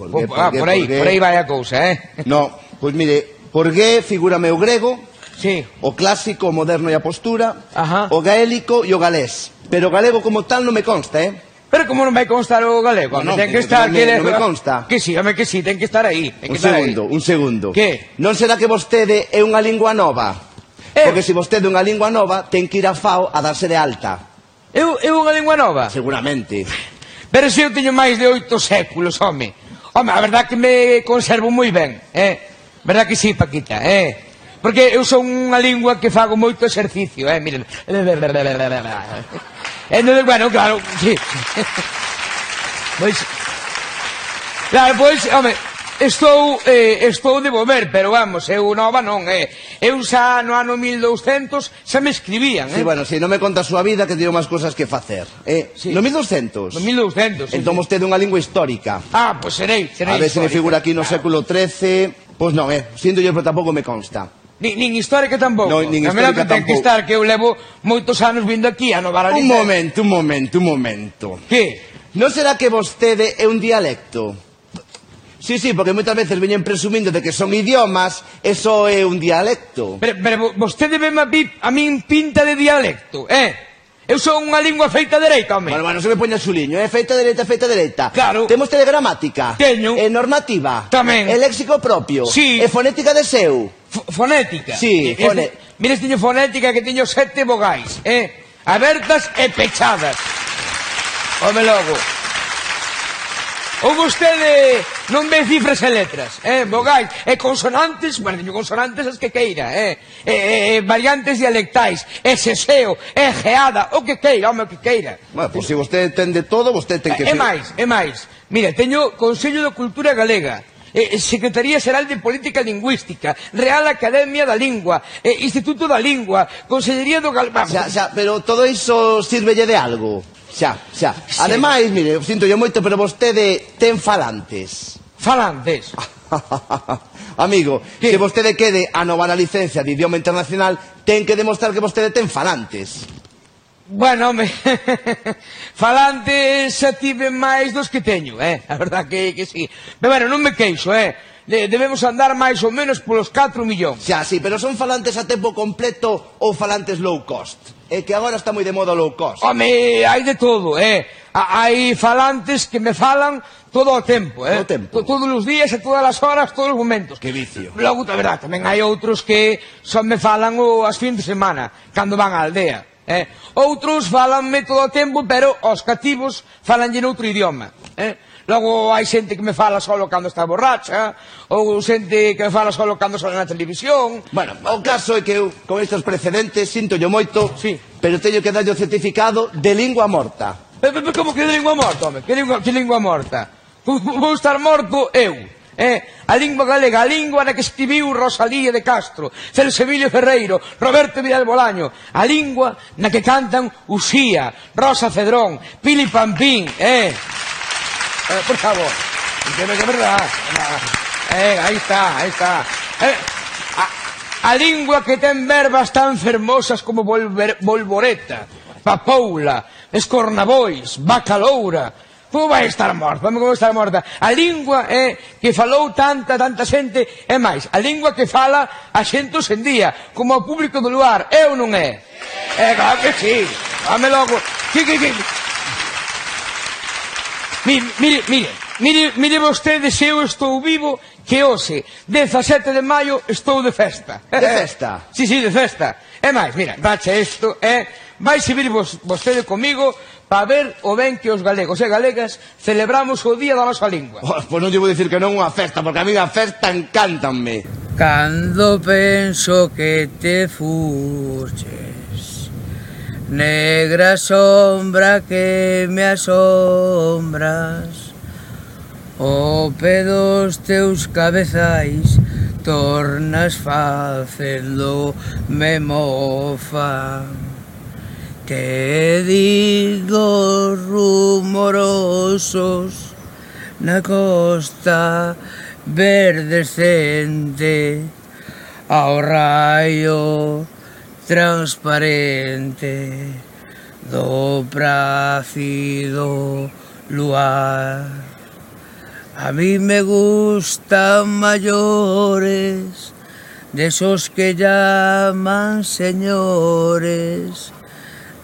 Ah, por, por, ah, por, por aí, por aí vai a cousa, eh? No, pois mire, por qué figúrame o grego, sí. o clásico, o moderno e a postura, Ajá. o gaélico e o galés. Pero o galego como tal non me consta, eh? Pero como non vai constar o galego? No, no, ten que estar... No, que le... me consta. Que sí, home, que sí, ten que estar aí. Ten que un estar segundo, aí. un segundo. Que? Non será que vostede é unha lingua nova? Eh. Porque se vostede é unha lingua nova, ten que ir a FAO a darse de alta. Eu, eu unha lingua nova? Seguramente. Pero se eu teño máis de oito séculos, home. Home, a verdad que me conservo moi ben, eh? Verdad que sí, Paquita, eh? Porque eu son unha lingua que fago moito exercicio, eh? Miren. Eh, Entonces, bueno, claro, sí. Pois, claro, pois, home, Estou, eh, estou de volver, pero vamos, eu nova non, eh. Eu xa no ano 1200 xa me escribían, eh. Sí, bueno, si non me conta a súa vida que teño máis cousas que facer, eh. Sí. No 1200. No 1200, sí, Entón sí. vostede unha lingua histórica. Ah, pois pues serei, serei A ver se me figura aquí no claro. século XIII. Pois pues non, eh. Sinto yo, pero tampouco me consta. Ni, nin histórica tampouco. No, nin histórica que tampouco. que estar que eu levo moitos anos vindo aquí a Nova Arenita. Un momento, un momento, un momento. Que? Non será que vostede é un dialecto? Sí, sí, porque moitas veces veñen presumindo de que son idiomas, eso é un dialecto. Pero, pero vostede veme a, pi, a min pinta de dialecto, eh? Eu son unha lingua feita dereita, home. Bueno, bueno, se me poña xuliño, eh? Feita dereita, feita dereita. Claro. Temos telegramática. Teño. E normativa. Tamén. E léxico propio. Sí. E fonética de seu. F fonética. Sí, fone... Mires, teño fonética que teño sete vogais, eh? Abertas e pechadas. Home logo. Ou vostede non ve cifras e letras, eh, vogais, e consonantes, bueno, teño consonantes as que queira, eh, e, e, e variantes dialectais, e seseo, e geada, o que queira, home, o que queira. Bueno, pois pues, se si vostede ten de todo, vostede ten que... É e máis, é máis. Mira, teño Consello da Cultura Galega, eh, Secretaría Xeral de Política Lingüística, Real Academia da Lingua, eh, Instituto da Lingua, Consellería do Galván... Xa, xa, pero todo iso sirvelle de algo? Xa, xa. Sí. Ademais, mire, sinto yo moito, pero vostede ten falantes. Falantes. Amigo, se vostede quede a novar a licencia de idioma internacional, ten que demostrar que vostede ten falantes. Bueno, me... falantes xa tive máis dos que teño, eh? A verdad que, que sí. Pero bueno, non me queixo, eh? de, debemos andar máis ou menos polos 4 millóns. Xa, sí, pero son falantes a tempo completo ou falantes low cost? é que agora está moi de moda o low cost. Home, hai de todo, eh. Hai falantes que me falan todo o tempo, eh? Todo o tempo. Todos os días e todas as horas, todos os momentos. Que vicio. Logo, a verdad, tamén hai outros que só me falan o as fins de semana, cando van á aldea. Eh? Outros falanme todo o tempo, pero os cativos falanlle noutro idioma. Eh? Logo hai xente que me fala solo cando está borracha, ou xente que me fala solo cando sale na televisión. Bueno, o caso é que eu con estes precedentes sinto yo moito, sí. pero teño que darlle o certificado de lingua morta. Pero Como que de lingua morta, home? Que lingua, que lingua morta? Vou estar morto eu. Eh, a lingua galega, a lingua na que escribiu Rosalía de Castro, Celsemilio Ferreiro, Roberto Vidal Bolaño, a lingua na que cantan Uxía, Rosa Cedrón, Pili Pampín, eh. Eh, por favor, entiendo que é verdad. Eh, aí está, aí está. Eh, a, a lingua que ten verbas tan fermosas como volver, volvoreta, papoula, escornabois, bacaloura, Como vai estar morta? Como vai estar morta? A lingua é que falou tanta, tanta xente é máis. A lingua que fala a xente os en día, como o público do lugar. Eu non é? É claro que sí. Dame logo. Que, que, que, Mire, mire, mire, mire, mire vostede se eu estou vivo que hoxe, 17 de maio, estou de festa. De festa? sí, sí, de festa. É máis, mira, bache isto, é... Eh? Vai se vir vos, vostede comigo para ver o ben que os galegos e galegas celebramos o Día da Nosa Lingua. Oh, pois non lle vou dicir que non unha festa, porque a mí a festa encantanme. Cando penso que te fuches Negra sombra que me asombras. O pedos teus cabezais Tornas facendo me mofa Te digo rumorosos Na costa verdescente Ao raio transparente do prácido luar. A mí me gustan mayores, de esos que llaman señores,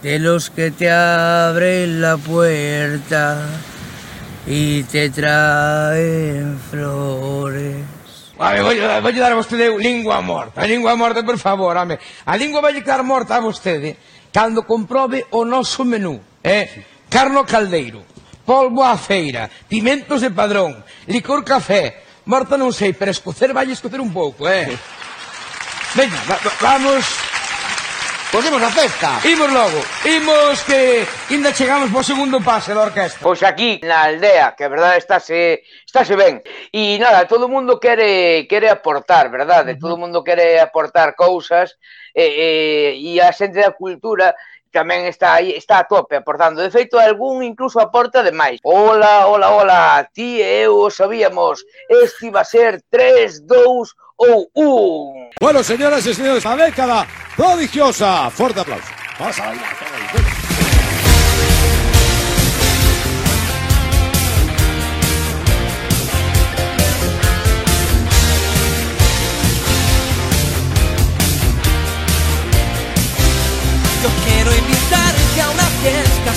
de los que te abren la puerta y te traen flores. Vale, vou, vou dar a vostede lingua morta. A lingua morta, por favor, ame. A lingua vai quedar morta a vostede cando comprobe o noso menú. Eh? Carno caldeiro, polvo á feira, pimentos de padrón, licor café. Morta non sei, pero escocer vai escocer un pouco, eh? Venga, va, va, vamos... Pois imos a festa. Imos logo. Imos que ainda chegamos ao segundo pase da orquesta. Pois aquí, na aldea, que a verdade estáse, estáse ben. E nada, todo o mundo quere, quere aportar, verdade? Todo o mundo quere aportar cousas e, e, e a xente da cultura tamén está aí, está a tope aportando. De feito, algún incluso aporta de máis. Ola, ola, ola, ti e eu sabíamos, este iba a ser 3, 2, ou 1. Bueno, señoras e señores, a década prodigiosa. Forte aplauso. Vamos a bailar. Yo quiero invitarte a una fiesta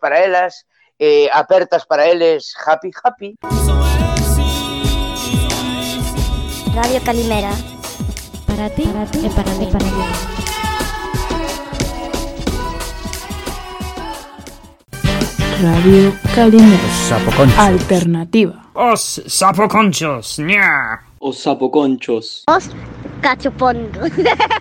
para elas, eh, apertas para eles, happy, happy. Radio Calimera. Para ti, para ti e para mí. Para mí. Radio Calimera. Sapoconchos. Alternativa. Os sapoconchos. Ña. Os sapoconchos. Os cachopongos.